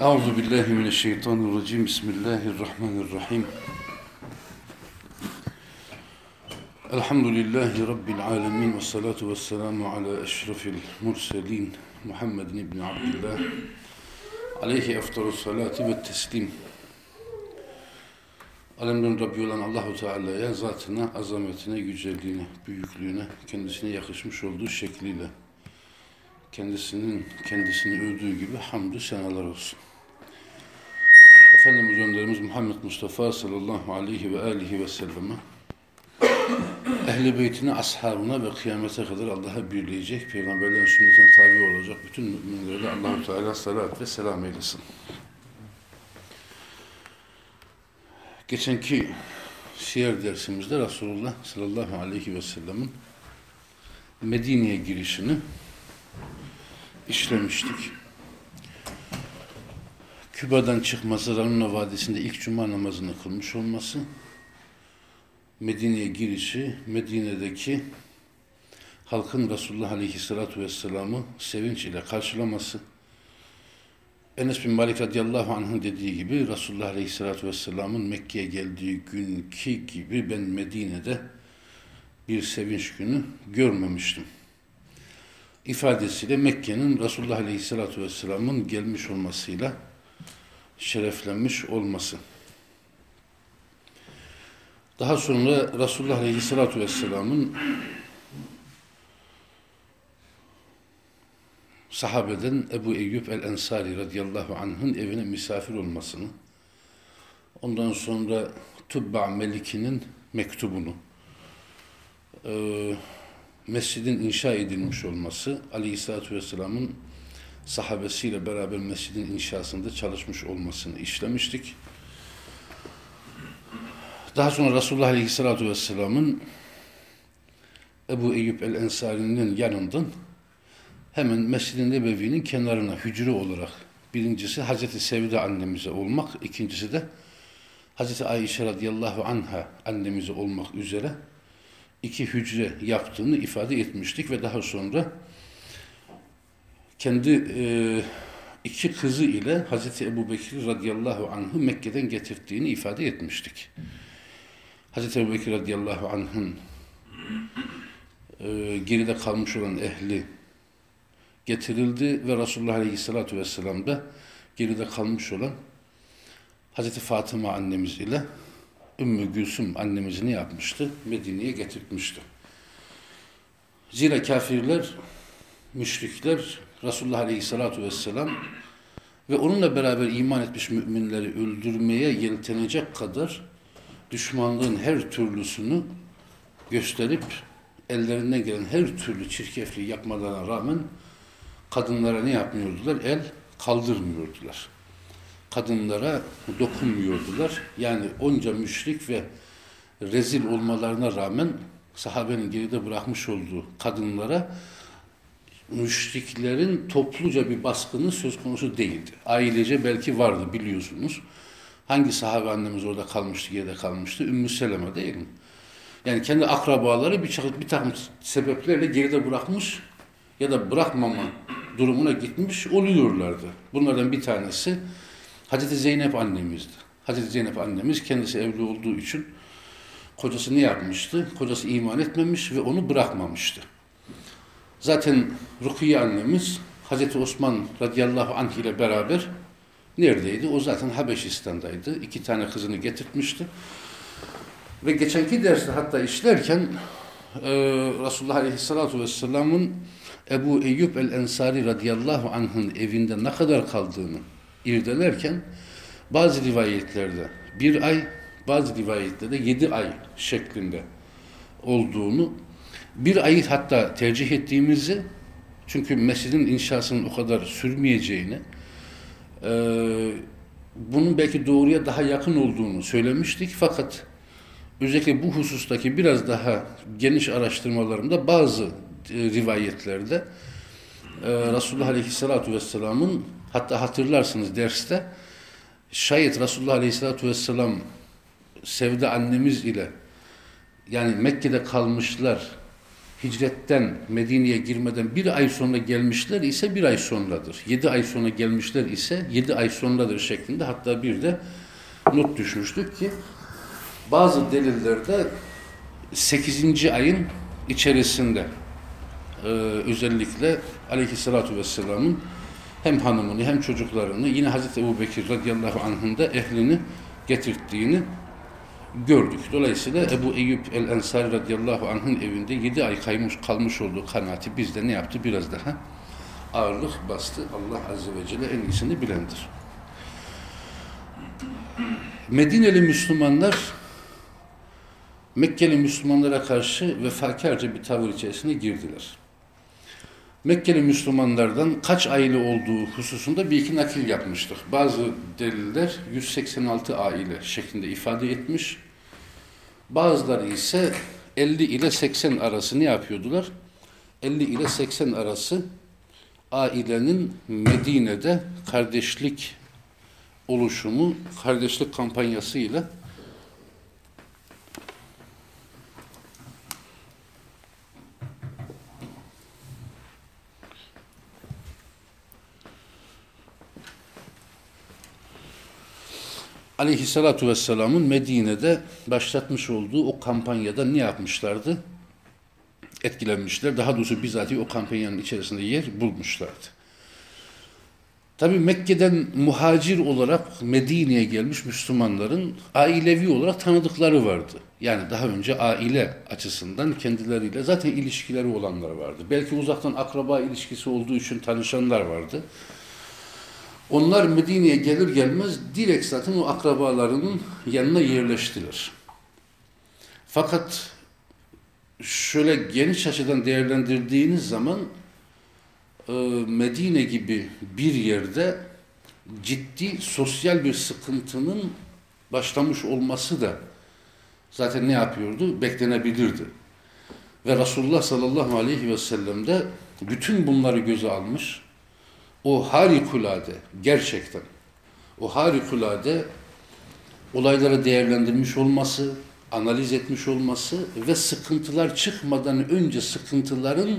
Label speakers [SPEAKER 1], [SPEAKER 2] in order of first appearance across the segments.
[SPEAKER 1] Euzu billahi mineşşeytanirracim. Bismillahirrahmanirrahim. Elhamdülillahi rabbil alamin ve salatu vesselamu ala eşrefil murselin Muhammedin ibn Abdullah aleyhi efdalus salatu ve teslim. Alemlerin Rabbi olan Allahu Teala'ya zatına, azametine, yüceliğine, büyüklüğüne, kendisine yakışmış olduğu şekliyle kendisinin kendisini övdüğü gibi hamdü senalar olsun. Efendimiz Önderimiz Muhammed Mustafa sallallahu aleyhi ve aleyhi ve selleme ehli beytine, ashabına ve kıyamete kadar Allah'a birleyecek, peygamberlerin sünnetine tabi olacak bütün müminlere Allah-u Teala salat ve selam eylesin. Geçenki siyer dersimizde Resulullah sallallahu aleyhi ve sellemin Medine'ye girişini işlemiştik. Küba'dan çıkması, Ranuna Vadisi'nde ilk cuma namazını kılmış olması, Medine'ye girişi, Medine'deki halkın Resulullah Aleyhisselatü Vesselam'ı sevinç ile karşılaması, Enes bin Malik radıyallahu anh'ın dediği gibi Resulullah Aleyhisselatü Vesselam'ın Mekke'ye geldiği günkü gibi ben Medine'de bir sevinç günü görmemiştim ifadesiyle Mekke'nin Resulullah Aleyhisselatü Vesselam'ın gelmiş olmasıyla şereflenmiş olması. Daha sonra Resulullah Aleyhisselatü Vesselam'ın sahabeden Ebu Eyyub el-Ensari radıyallahu anh'ın evine misafir olmasını, ondan sonra Tubba Melik'inin mektubunu, e, mescidin inşa edilmiş olması, Aleyhisselatü Vesselam'ın sahabesiyle beraber mescidin inşasında çalışmış olmasını işlemiştik. Daha sonra Resulullah Aleyhisselatü Vesselam'ın Ebu Eyyub el-Ensari'nin yanından hemen Mescid-i Nebevi'nin kenarına hücre olarak birincisi Hazreti Sevda annemize olmak, ikincisi de Hazreti Ayşe radıyallahu anha annemize olmak üzere iki hücre yaptığını ifade etmiştik ve daha sonra kendi e, iki kızı ile Hazreti Ebu Bekir radıyallahu anh'ı Mekke'den getirdiğini ifade etmiştik. Hazreti Ebu Bekir radıyallahu anh'ın e, geride kalmış olan ehli getirildi ve Resulullah aleyhissalatu vesselam da geride kalmış olan Hazreti Fatıma annemiz ile Ümmü Gülsüm annemizi ne yapmıştı? Medine'ye getirmişti. Zira kafirler, müşrikler Resulullah Aleyhisselatü Vesselam ve onunla beraber iman etmiş müminleri öldürmeye yeltenecek kadar düşmanlığın her türlüsünü gösterip ellerinden gelen her türlü çirkefliği yapmalarına rağmen kadınlara ne yapmıyordular? El kaldırmıyordular kadınlara dokunmuyordular. Yani onca müşrik ve rezil olmalarına rağmen sahabenin geride bırakmış olduğu kadınlara müşriklerin topluca bir baskını söz konusu değildi. Ailece belki vardı biliyorsunuz. Hangi sahabe annemiz orada kalmıştı, geride kalmıştı? Ümmü Seleme değil mi? Yani kendi akrabaları bir, bir takım sebeplerle geride bırakmış ya da bırakmama durumuna gitmiş oluyorlardı. Bunlardan bir tanesi Hazreti Zeynep annemizdi. Hazreti Zeynep annemiz kendisi evli olduğu için kocası ne yapmıştı? Kocası iman etmemiş ve onu bırakmamıştı. Zaten Rukiye annemiz Hazreti Osman radıyallahu anh ile beraber neredeydi? O zaten Habeşistan'daydı. İki tane kızını getirtmişti. Ve geçenki derste hatta işlerken e, Resulullah aleyhissalatu vesselamın Ebu Eyyub el-Ensari radıyallahu anh'ın evinde ne kadar kaldığını irdelerken bazı rivayetlerde bir ay, bazı rivayetlerde yedi ay şeklinde olduğunu, bir ayı hatta tercih ettiğimizi, çünkü mescidin inşasının o kadar sürmeyeceğini, e, bunun belki doğruya daha yakın olduğunu söylemiştik. Fakat özellikle bu husustaki biraz daha geniş araştırmalarımda bazı e, rivayetlerde e, Resulullah Aleyhisselatü Vesselam'ın Hatta hatırlarsınız derste şayet Resulullah Aleyhisselatü Vesselam Sevda annemiz ile yani Mekke'de kalmışlar hicretten Medine'ye girmeden bir ay sonra gelmişler ise bir ay sonradır. Yedi ay sonra gelmişler ise yedi ay sonradır şeklinde hatta bir de not düşmüştük ki bazı delillerde sekizinci ayın içerisinde e, özellikle aleyhissalatu vesselamın hem hanımını hem çocuklarını yine Hazreti Ebu Bekir radıyallahu anh'ın da ehlini getirttiğini gördük. Dolayısıyla Ebu Eyyub el-Ensari radıyallahu anh'ın evinde yedi ay kaymış, kalmış olduğu kanaati bizde ne yaptı? Biraz daha ağırlık bastı. Allah Azze ve Celle en iyisini bilendir. Medineli Müslümanlar Mekkeli Müslümanlara karşı vefakarca bir tavır içerisine girdiler. Mekkeli Müslümanlardan kaç aile olduğu hususunda bir iki nakil yapmıştık. Bazı deliller 186 aile şeklinde ifade etmiş. Bazıları ise 50 ile 80 arası ne yapıyordular? 50 ile 80 arası ailenin Medine'de kardeşlik oluşumu, kardeşlik kampanyasıyla Aleyhissalatu vesselamın Medine'de başlatmış olduğu o kampanyada ne yapmışlardı? Etkilenmişler. Daha doğrusu bizatihi o kampanyanın içerisinde yer bulmuşlardı. Tabi Mekke'den muhacir olarak Medine'ye gelmiş Müslümanların ailevi olarak tanıdıkları vardı. Yani daha önce aile açısından kendileriyle zaten ilişkileri olanlar vardı. Belki uzaktan akraba ilişkisi olduğu için tanışanlar vardı. Onlar Medine'ye gelir gelmez direkt zaten o akrabalarının yanına yerleştiler. Fakat şöyle geniş açıdan değerlendirdiğiniz zaman e, Medine gibi bir yerde ciddi sosyal bir sıkıntının başlamış olması da zaten ne yapıyordu? Beklenebilirdi. Ve Resulullah sallallahu aleyhi ve sellem de bütün bunları göze almış o harikulade gerçekten o harikulade olayları değerlendirmiş olması, analiz etmiş olması ve sıkıntılar çıkmadan önce sıkıntıların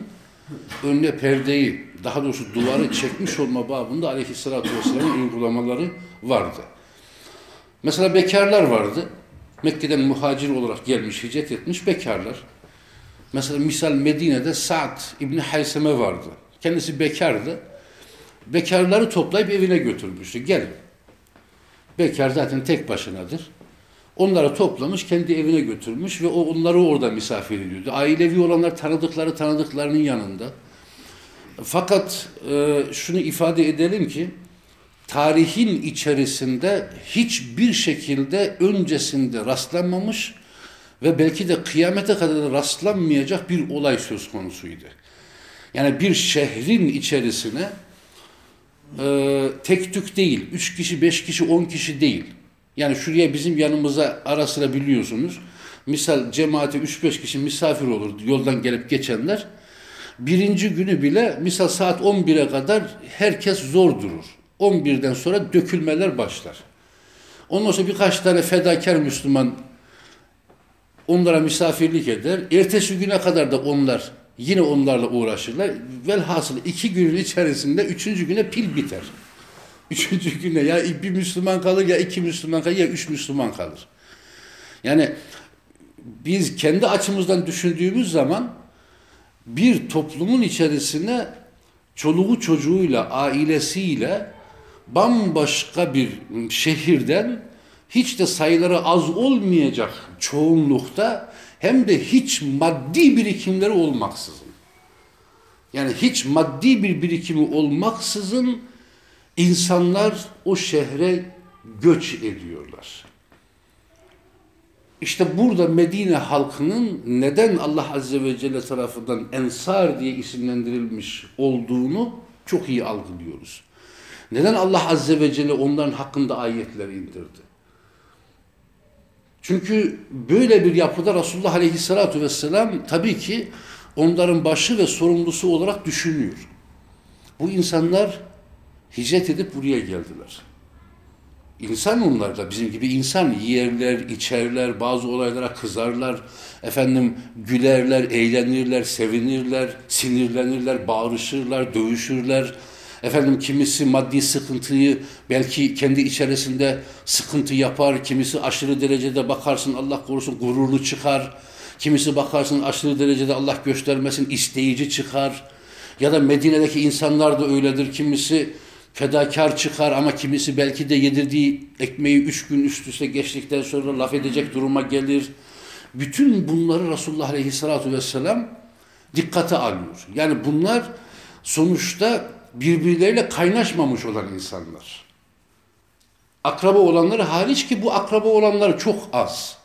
[SPEAKER 1] önüne perdeyi, daha doğrusu duvarı çekmiş olma babında aleyhissalatü vesselam'ın uygulamaları vardı. Mesela bekarlar vardı. Mekke'den muhacir olarak gelmiş, hicret etmiş bekarlar. Mesela misal Medine'de Sa'd İbni Hayseme vardı. Kendisi bekardı bekarları toplayıp evine götürmüştü. Gelin. Bekar zaten tek başınadır. Onları toplamış, kendi evine götürmüş ve o onları orada misafir ediyordu. Ailevi olanlar tanıdıkları tanıdıklarının yanında. Fakat e, şunu ifade edelim ki tarihin içerisinde hiçbir şekilde öncesinde rastlanmamış ve belki de kıyamete kadar rastlanmayacak bir olay söz konusuydu. Yani bir şehrin içerisine e, tek tük değil. Üç kişi, beş kişi, on kişi değil. Yani şuraya bizim yanımıza ara sıra biliyorsunuz. Misal cemaate üç beş kişi misafir olur yoldan gelip geçenler. Birinci günü bile misal saat 11'e kadar herkes zor durur. 11'den sonra dökülmeler başlar. Ondan sonra birkaç tane fedakar Müslüman onlara misafirlik eder. Ertesi güne kadar da onlar Yine onlarla uğraşırlar. Velhasıl iki günün içerisinde üçüncü güne pil biter. Üçüncü güne ya bir Müslüman kalır ya iki Müslüman kalır ya üç Müslüman kalır. Yani biz kendi açımızdan düşündüğümüz zaman bir toplumun içerisine çoluğu çocuğuyla, ailesiyle bambaşka bir şehirden hiç de sayıları az olmayacak çoğunlukta hem de hiç maddi birikimleri olmaksızın. Yani hiç maddi bir birikimi olmaksızın insanlar o şehre göç ediyorlar. İşte burada Medine halkının neden Allah Azze ve Celle tarafından Ensar diye isimlendirilmiş olduğunu çok iyi algılıyoruz. Neden Allah Azze ve Celle onların hakkında ayetler indirdi? Çünkü böyle bir yapıda Resulullah Aleyhisselatü Vesselam tabii ki onların başı ve sorumlusu olarak düşünüyor. Bu insanlar hicret edip buraya geldiler. İnsan onlar da bizim gibi insan yerler, içerler, bazı olaylara kızarlar, efendim gülerler, eğlenirler, sevinirler, sinirlenirler, bağırışırlar, dövüşürler. Efendim kimisi maddi sıkıntıyı belki kendi içerisinde sıkıntı yapar, kimisi aşırı derecede bakarsın Allah korusun gururlu çıkar. Kimisi bakarsın aşırı derecede Allah göstermesin isteyici çıkar. Ya da Medine'deki insanlar da öyledir. Kimisi fedakar çıkar ama kimisi belki de yedirdiği ekmeği üç gün üst üste geçtikten sonra laf edecek duruma gelir. Bütün bunları Resulullah Aleyhisselatü Vesselam dikkate alıyor. Yani bunlar sonuçta birbirleriyle kaynaşmamış olan insanlar. Akraba olanları hariç ki bu akraba olanlar çok az.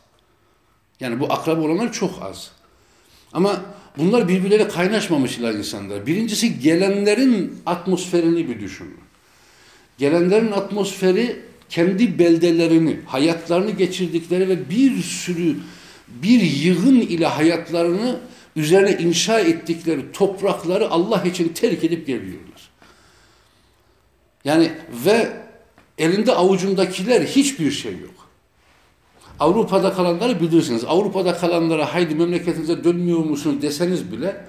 [SPEAKER 1] Yani bu akraba olanlar çok az. Ama bunlar birbirleriyle kaynaşmamışlar insanlar. Birincisi gelenlerin atmosferini bir düşünün. Gelenlerin atmosferi kendi beldelerini, hayatlarını geçirdikleri ve bir sürü bir yığın ile hayatlarını üzerine inşa ettikleri toprakları Allah için terk edip geliyorlar. Yani ve elinde avucundakiler hiçbir şey yok. Avrupa'da kalanları bilirsiniz. Avrupa'da kalanlara haydi memleketinize dönmüyor musunuz deseniz bile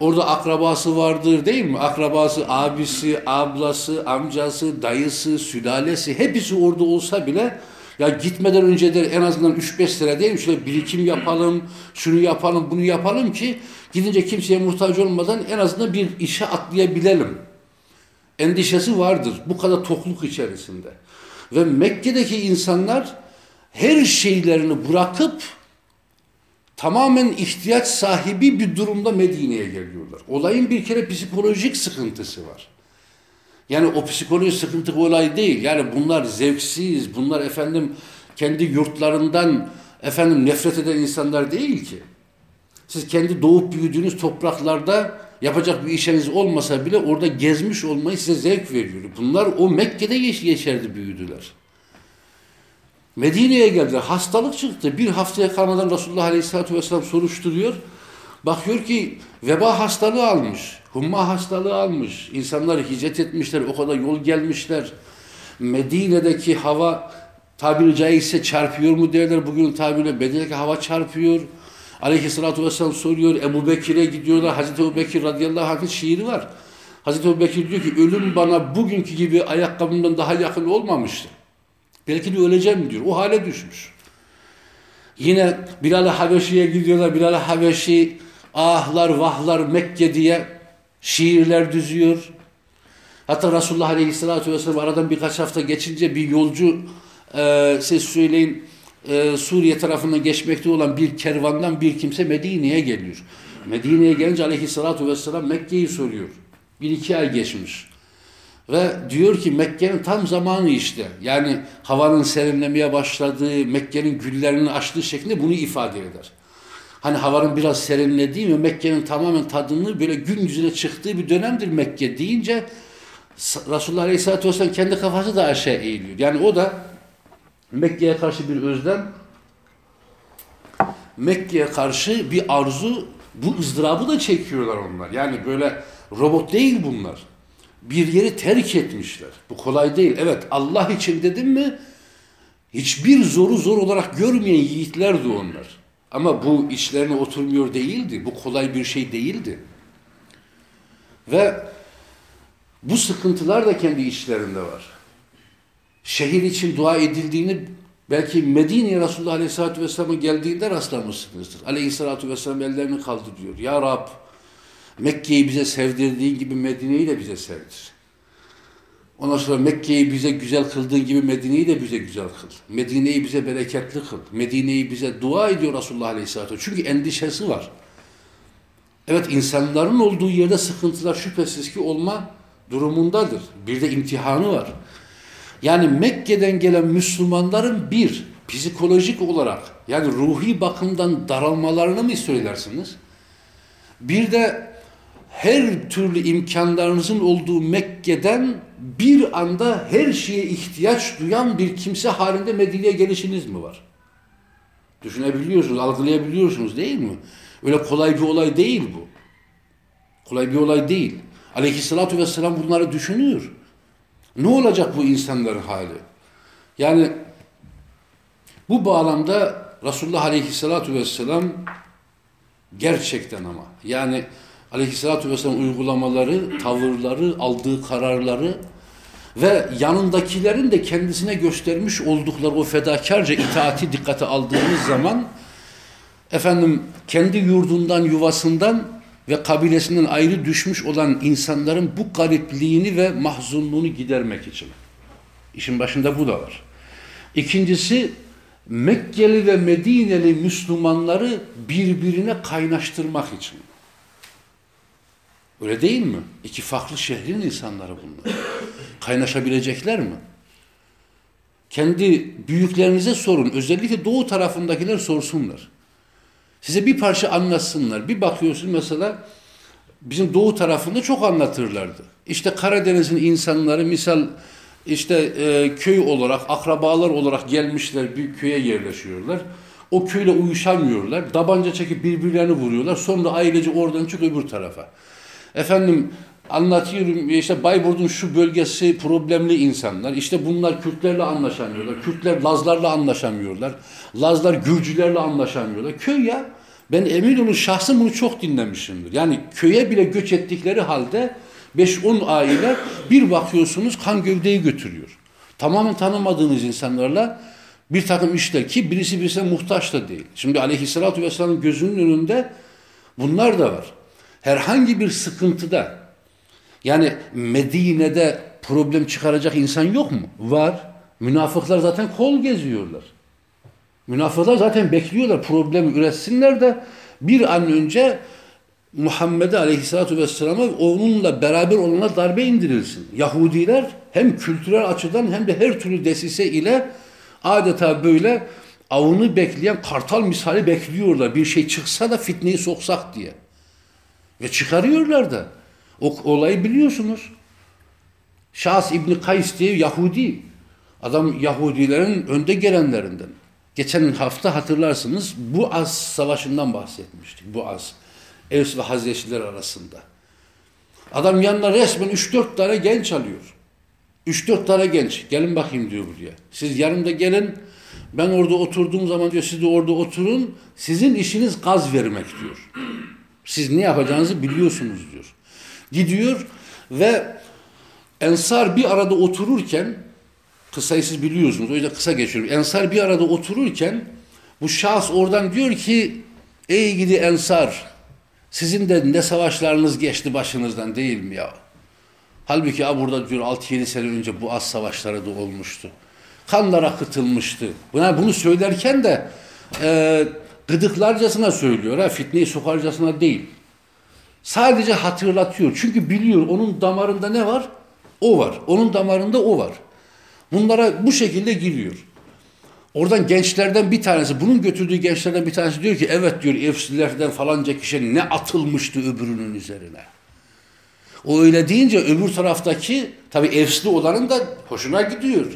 [SPEAKER 1] orada akrabası vardır değil mi? Akrabası, abisi, ablası, amcası, dayısı, sülalesi hepsi orada olsa bile ya gitmeden önce de en azından 3-5 sene değil mi? Şöyle birikim yapalım, şunu yapalım, bunu yapalım ki gidince kimseye muhtaç olmadan en azından bir işe atlayabilelim. Endişesi vardır bu kadar tokluk içerisinde. Ve Mekke'deki insanlar her şeylerini bırakıp tamamen ihtiyaç sahibi bir durumda Medine'ye geliyorlar. Olayın bir kere psikolojik sıkıntısı var. Yani o psikolojik sıkıntı olay değil. Yani bunlar zevksiz, bunlar efendim kendi yurtlarından efendim nefret eden insanlar değil ki. Siz kendi doğup büyüdüğünüz topraklarda yapacak bir işiniz olmasa bile orada gezmiş olmayı size zevk veriyor. Bunlar o Mekke'de geçerdi büyüdüler. Medine'ye geldiler. Hastalık çıktı. Bir haftaya kalmadan Resulullah Aleyhisselatü Vesselam soruşturuyor. Bakıyor ki veba hastalığı almış. Humma hastalığı almış. İnsanlar hicret etmişler. O kadar yol gelmişler. Medine'deki hava tabiri caizse çarpıyor mu derler. Bugün tabiriyle Medine'deki hava çarpıyor. Aleyhisselatü Vesselam soruyor. Ebu Bekir'e gidiyorlar. Hazreti Ebu Bekir radıyallahu anh'ın şiiri var. Hazreti Ebu Bekir diyor ki ölüm bana bugünkü gibi ayakkabımdan daha yakın olmamıştı. Belki de öleceğim diyor. O hale düşmüş. Yine Bilal-i Habeşi'ye gidiyorlar. Bilal-i Habeşi ahlar vahlar Mekke diye şiirler düzüyor. Hatta Resulullah Aleyhisselatü Vesselam aradan birkaç hafta geçince bir yolcu e, siz söyleyin e, Suriye tarafından geçmekte olan bir kervandan bir kimse Medine'ye geliyor. Medine'ye gelince Aleyhisselatü Vesselam Mekke'yi soruyor. Bir iki ay geçmiş. Ve diyor ki Mekke'nin tam zamanı işte. Yani havanın serinlemeye başladığı, Mekke'nin güllerinin açtığı şeklinde bunu ifade eder. Hani havanın biraz serinlediği ve Mekke'nin tamamen tadını böyle gün yüzüne çıktığı bir dönemdir Mekke deyince Resulullah Aleyhisselatü Vesselam kendi kafası da aşağı eğiliyor. Yani o da Mekke'ye karşı bir özlem, Mekke'ye karşı bir arzu, bu ızdırabı da çekiyorlar onlar. Yani böyle robot değil bunlar bir yeri terk etmişler. Bu kolay değil. Evet Allah için dedim mi hiçbir zoru zor olarak görmeyen yiğitlerdi onlar. Ama bu içlerine oturmuyor değildi. Bu kolay bir şey değildi. Ve bu sıkıntılar da kendi içlerinde var. Şehir için dua edildiğini belki Medine'ye Resulullah Aleyhisselatü Vesselam'a geldiğinde rastlamışsınızdır. Aleyhisselatü Vesselam ellerini kaldırıyor. Ya Rab Mekke'yi bize sevdirdiğin gibi Medine'yi de bize sevdir. Ondan sonra Mekke'yi bize güzel kıldığın gibi Medine'yi de bize güzel kıl. Medine'yi bize bereketli kıl. Medine'yi bize dua ediyor Resulullah Aleyhisselatü Çünkü endişesi var. Evet insanların olduğu yerde sıkıntılar şüphesiz ki olma durumundadır. Bir de imtihanı var. Yani Mekke'den gelen Müslümanların bir, psikolojik olarak yani ruhi bakımdan daralmalarını mı söylersiniz? Bir de her türlü imkanlarınızın olduğu Mekke'den bir anda her şeye ihtiyaç duyan bir kimse halinde Medine'ye gelişiniz mi var? Düşünebiliyorsunuz, algılayabiliyorsunuz değil mi? Öyle kolay bir olay değil bu. Kolay bir olay değil. Aleyhissalatü vesselam bunları düşünüyor. Ne olacak bu insanların hali? Yani bu bağlamda Resulullah Aleyhisselatü Vesselam gerçekten ama yani Aleyhisselatü Vesselam uygulamaları, tavırları, aldığı kararları ve yanındakilerin de kendisine göstermiş oldukları o fedakarca itaati dikkate aldığımız zaman efendim kendi yurdundan, yuvasından ve kabilesinden ayrı düşmüş olan insanların bu garipliğini ve mahzunluğunu gidermek için. İşin başında bu da var. İkincisi Mekkeli ve Medineli Müslümanları birbirine kaynaştırmak için. Öyle değil mi? İki farklı şehrin insanları bunlar. Kaynaşabilecekler mi? Kendi büyüklerinize sorun. Özellikle doğu tarafındakiler sorsunlar. Size bir parça anlatsınlar. Bir bakıyorsun mesela bizim doğu tarafında çok anlatırlardı. İşte Karadeniz'in insanları misal işte e, köy olarak, akrabalar olarak gelmişler bir köye yerleşiyorlar. O köyle uyuşamıyorlar. Tabanca çekip birbirlerini vuruyorlar. Sonra ailece oradan çık öbür tarafa. Efendim anlatıyorum işte Bayburt'un şu bölgesi problemli insanlar. İşte bunlar Kürtlerle anlaşamıyorlar. Kürtler Lazlarla anlaşamıyorlar. Lazlar Gürcülerle anlaşamıyorlar. Köy ya. Ben emin olun şahsım bunu çok dinlemişimdir. Yani köye bile göç ettikleri halde 5-10 aile bir bakıyorsunuz kan gövdeyi götürüyor. Tamamen tanımadığınız insanlarla bir takım işler ki birisi birisine muhtaç da değil. Şimdi aleyhissalatü vesselamın gözünün önünde bunlar da var. Herhangi bir sıkıntıda yani Medine'de problem çıkaracak insan yok mu? Var. Münafıklar zaten kol geziyorlar. Münafıklar zaten bekliyorlar problem üretsinler de bir an önce Muhammed'e aleyhissalatü vesselam'a onunla beraber olana darbe indirilsin. Yahudiler hem kültürel açıdan hem de her türlü desise ile adeta böyle avını bekleyen kartal misali bekliyorlar. Bir şey çıksa da fitneyi soksak diye. Ve çıkarıyorlar da. O olayı biliyorsunuz. Şahs İbni Kays diye Yahudi. Adam Yahudilerin önde gelenlerinden. Geçen hafta hatırlarsınız bu az savaşından bahsetmiştik. Bu az. Evs ve Hazreçliler arasında. Adam yanına resmen 3-4 tane genç alıyor. 3-4 tane genç. Gelin bakayım diyor buraya. Siz yanımda gelin. Ben orada oturduğum zaman diyor siz de orada oturun. Sizin işiniz gaz vermek diyor. Siz ne yapacağınızı biliyorsunuz diyor. Gidiyor ve Ensar bir arada otururken kısayı siz biliyorsunuz o yüzden kısa geçiyorum. Ensar bir arada otururken bu şahıs oradan diyor ki ey gidi Ensar sizin de ne savaşlarınız geçti başınızdan değil mi ya? Halbuki ya burada diyor 6-7 sene önce bu az savaşları da olmuştu. Kanlar akıtılmıştı. Buna bunu söylerken de e, gıdıklarcasına söylüyor. Ha, fitneyi sokarcasına değil. Sadece hatırlatıyor. Çünkü biliyor onun damarında ne var? O var. Onun damarında o var. Bunlara bu şekilde giriyor. Oradan gençlerden bir tanesi, bunun götürdüğü gençlerden bir tanesi diyor ki evet diyor Efslilerden falanca kişi ne atılmıştı öbürünün üzerine. O öyle deyince öbür taraftaki tabi Efsli olanın da hoşuna gidiyor.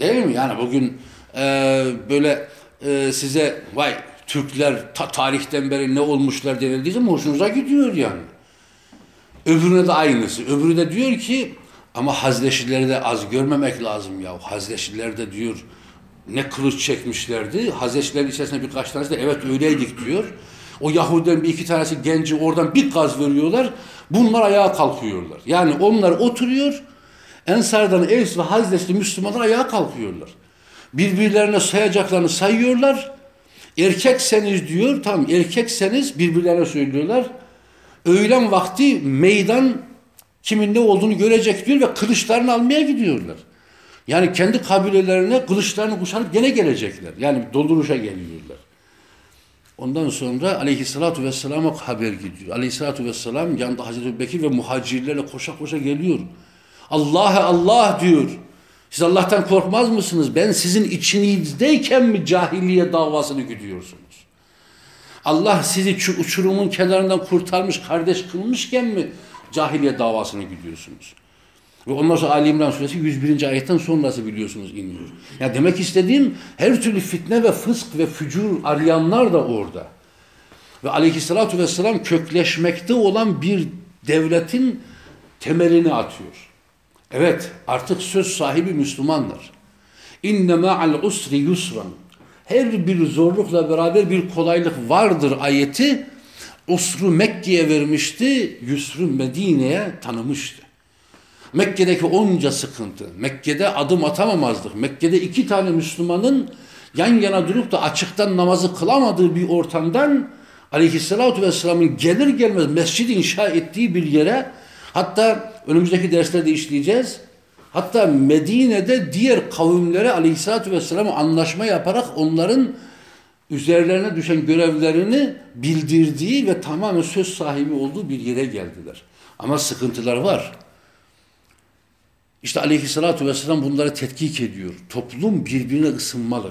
[SPEAKER 1] Değil mi? Yani bugün e, böyle e, size vay Türkler ta tarihten beri ne olmuşlar denildiği hoşunuza gidiyor yani. Öbürüne de aynısı. Öbürü de diyor ki ama Hazreçlileri de az görmemek lazım ya. Hazreçliler de diyor ne kılıç çekmişlerdi. Hazreçlilerin içerisinde birkaç tanesi de evet öyleydik diyor. O Yahudiden bir iki tanesi genci oradan bir gaz veriyorlar. Bunlar ayağa kalkıyorlar. Yani onlar oturuyor. Ensardan Evs ve Hazreçli Müslümanlar ayağa kalkıyorlar. Birbirlerine sayacaklarını sayıyorlar. Erkekseniz diyor, tam erkekseniz birbirlerine söylüyorlar. Öğlen vakti meydan kimin ne olduğunu görecek diyor ve kılıçlarını almaya gidiyorlar. Yani kendi kabilelerine kılıçlarını kuşanıp gene gelecekler. Yani dolduruşa geliyorlar. Ondan sonra aleyhissalatu vesselama haber gidiyor. Aleyhissalatu vesselam yanında Hazreti Bekir ve muhacirlerle koşa koşa geliyor. Allah'a Allah diyor. Siz Allah'tan korkmaz mısınız? Ben sizin içinizdeyken mi cahiliye davasını gidiyorsunuz? Allah sizi uçurumun kenarından kurtarmış, kardeş kılmışken mi cahiliye davasını gidiyorsunuz? Ve ondan sonra Ali İmran suresi 101. ayetten sonrası biliyorsunuz iniyor. Ya demek istediğim her türlü fitne ve fısk ve fücur arayanlar da orada. Ve aleyhissalatü vesselam kökleşmekte olan bir devletin temelini atıyor. Evet artık söz sahibi Müslümanlar. İnne ma'al usri yusran. Her bir zorlukla beraber bir kolaylık vardır ayeti. Usru Mekke'ye vermişti, Yusru Medine'ye tanımıştı. Mekke'deki onca sıkıntı, Mekke'de adım atamamazdık. Mekke'de iki tane Müslümanın yan yana durup da açıktan namazı kılamadığı bir ortamdan Aleyhisselatü Vesselam'ın gelir gelmez mescid inşa ettiği bir yere hatta önümüzdeki derslerde işleyeceğiz. Hatta Medine'de diğer kavimlere Aleyhisselatü Vesselam'a anlaşma yaparak onların üzerlerine düşen görevlerini bildirdiği ve tamamen söz sahibi olduğu bir yere geldiler. Ama sıkıntılar var. İşte aleyhissalatü vesselam bunları tetkik ediyor. Toplum birbirine ısınmalı.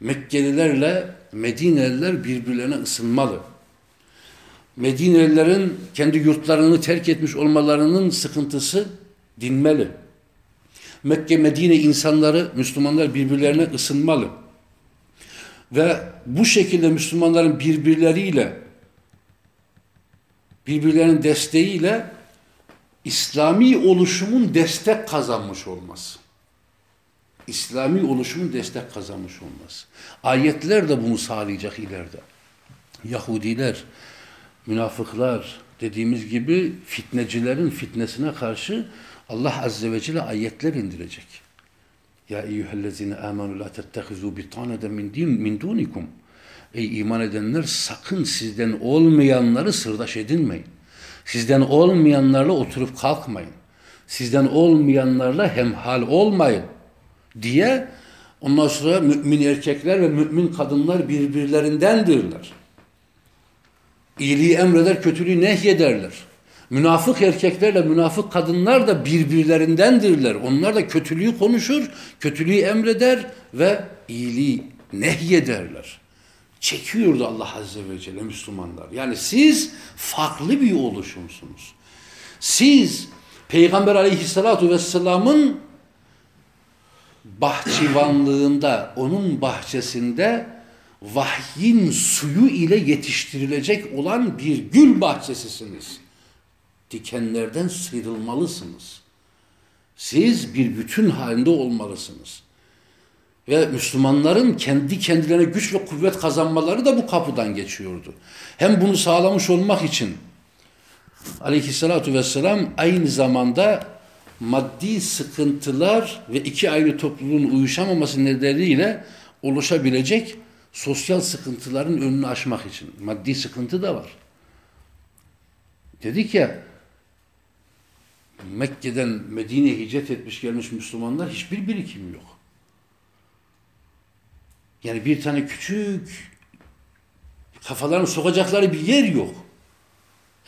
[SPEAKER 1] Mekkelilerle Medineliler birbirlerine ısınmalı. Medinelilerin kendi yurtlarını terk etmiş olmalarının sıkıntısı dinmeli. Mekke, Medine insanları, Müslümanlar birbirlerine ısınmalı. Ve bu şekilde Müslümanların birbirleriyle, birbirlerinin desteğiyle İslami oluşumun destek kazanmış olması. İslami oluşumun destek kazanmış olması. Ayetler de bunu sağlayacak ileride. Yahudiler, münafıklar dediğimiz gibi fitnecilerin fitnesine karşı Allah Azze ve Celle ayetler indirecek. Ya eyyühellezine amenu la tettehizu bitaneden min, din, min dunikum. Ey iman edenler sakın sizden olmayanları sırdaş edinmeyin. Sizden olmayanlarla oturup kalkmayın. Sizden olmayanlarla hemhal olmayın diye ondan sonra mümin erkekler ve mümin kadınlar birbirlerindendirler. İyiliği emreder, kötülüğü nehyederler. Münafık erkeklerle münafık kadınlar da birbirlerindendirler. Onlar da kötülüğü konuşur, kötülüğü emreder ve iyiliği nehyederler. Çekiyordu Allah Azze ve Celle Müslümanlar. Yani siz farklı bir oluşumsunuz. Siz Peygamber Aleyhisselatü Vesselam'ın bahçıvanlığında, onun bahçesinde vahyin suyu ile yetiştirilecek olan bir gül bahçesisiniz. Dikenlerden sıyrılmalısınız. Siz bir bütün halinde olmalısınız. Ve Müslümanların kendi kendilerine güç ve kuvvet kazanmaları da bu kapıdan geçiyordu. Hem bunu sağlamış olmak için aleyhissalatü vesselam aynı zamanda maddi sıkıntılar ve iki ayrı topluluğun uyuşamaması nedeniyle oluşabilecek sosyal sıkıntıların önünü aşmak için. Maddi sıkıntı da var. Dedik ya Mekke'den Medine'ye hicret etmiş gelmiş Müslümanlar hiçbir birikim yok. Yani bir tane küçük kafalarını sokacakları bir yer yok.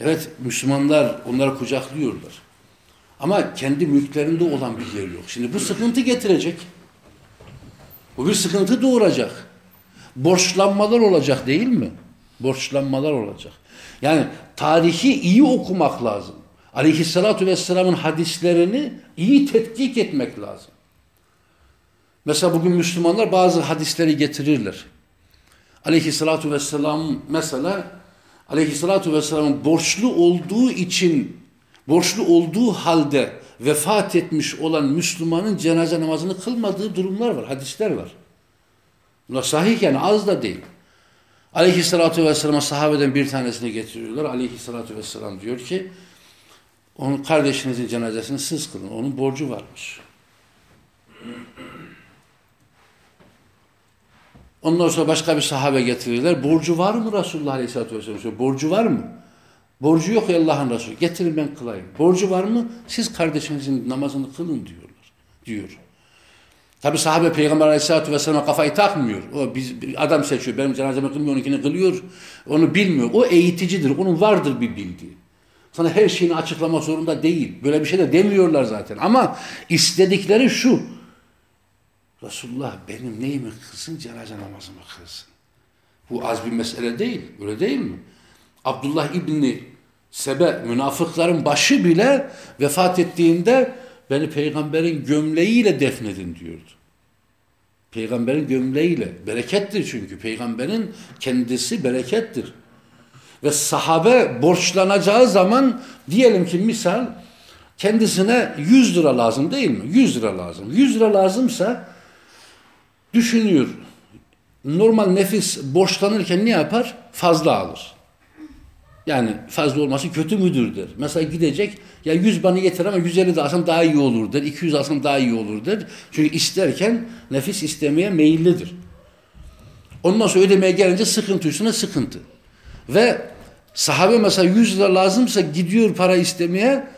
[SPEAKER 1] Evet Müslümanlar onları kucaklıyorlar. Ama kendi mülklerinde olan bir yer yok. Şimdi bu sıkıntı getirecek. Bu bir sıkıntı doğuracak. Borçlanmalar olacak değil mi? Borçlanmalar olacak. Yani tarihi iyi okumak lazım. Aleyhissalatü vesselamın hadislerini iyi tetkik etmek lazım. Mesela bugün Müslümanlar bazı hadisleri getirirler. Aleyhissalatu vesselam mesela Aleyhissalatu vesselamın borçlu olduğu için borçlu olduğu halde vefat etmiş olan Müslümanın cenaze namazını kılmadığı durumlar var, hadisler var. Bunlar sahih yani az da değil. Aleyhissalatu vesselam'a sahabeden bir tanesini getiriyorlar. Aleyhissalatu vesselam diyor ki onun kardeşinizin cenazesini siz kılın. Onun borcu varmış. Ondan sonra başka bir sahabe getirirler. Borcu var mı Resulullah Aleyhisselatü Vesselam? Borcu var mı? Borcu yok ya Allah'ın Resulü. Getirin ben kılayım. Borcu var mı? Siz kardeşinizin namazını kılın diyorlar. Diyor. Tabi sahabe Peygamber Aleyhisselatü Vesselam'a kafayı takmıyor. O biz, adam seçiyor. Benim cenazemi kılmıyor, onunkini kılıyor. Onu bilmiyor. O eğiticidir. Onun vardır bir bildiği. Sana her şeyini açıklama zorunda değil. Böyle bir şey de demiyorlar zaten. Ama istedikleri şu. Resulullah benim neyimi kılsın? Cenaze namazımı kılsın. Bu az bir mesele değil. Öyle değil mi? Abdullah İbni Sebe münafıkların başı bile vefat ettiğinde beni peygamberin gömleğiyle defnedin diyordu. Peygamberin gömleğiyle. Berekettir çünkü. Peygamberin kendisi berekettir. Ve sahabe borçlanacağı zaman diyelim ki misal kendisine 100 lira lazım değil mi? 100 lira lazım. 100 lira lazımsa Düşünüyor. Normal nefis borçlanırken ne yapar? Fazla alır. Yani fazla olması kötü müdür der. Mesela gidecek ya 100 bana yeter ama 150 de alsam daha iyi olur der. 200 alsam daha iyi olur der. Çünkü isterken nefis istemeye meyillidir. Ondan sonra ödemeye gelince sıkıntı üstüne sıkıntı. Ve sahabe mesela 100 lira lazımsa gidiyor para istemeye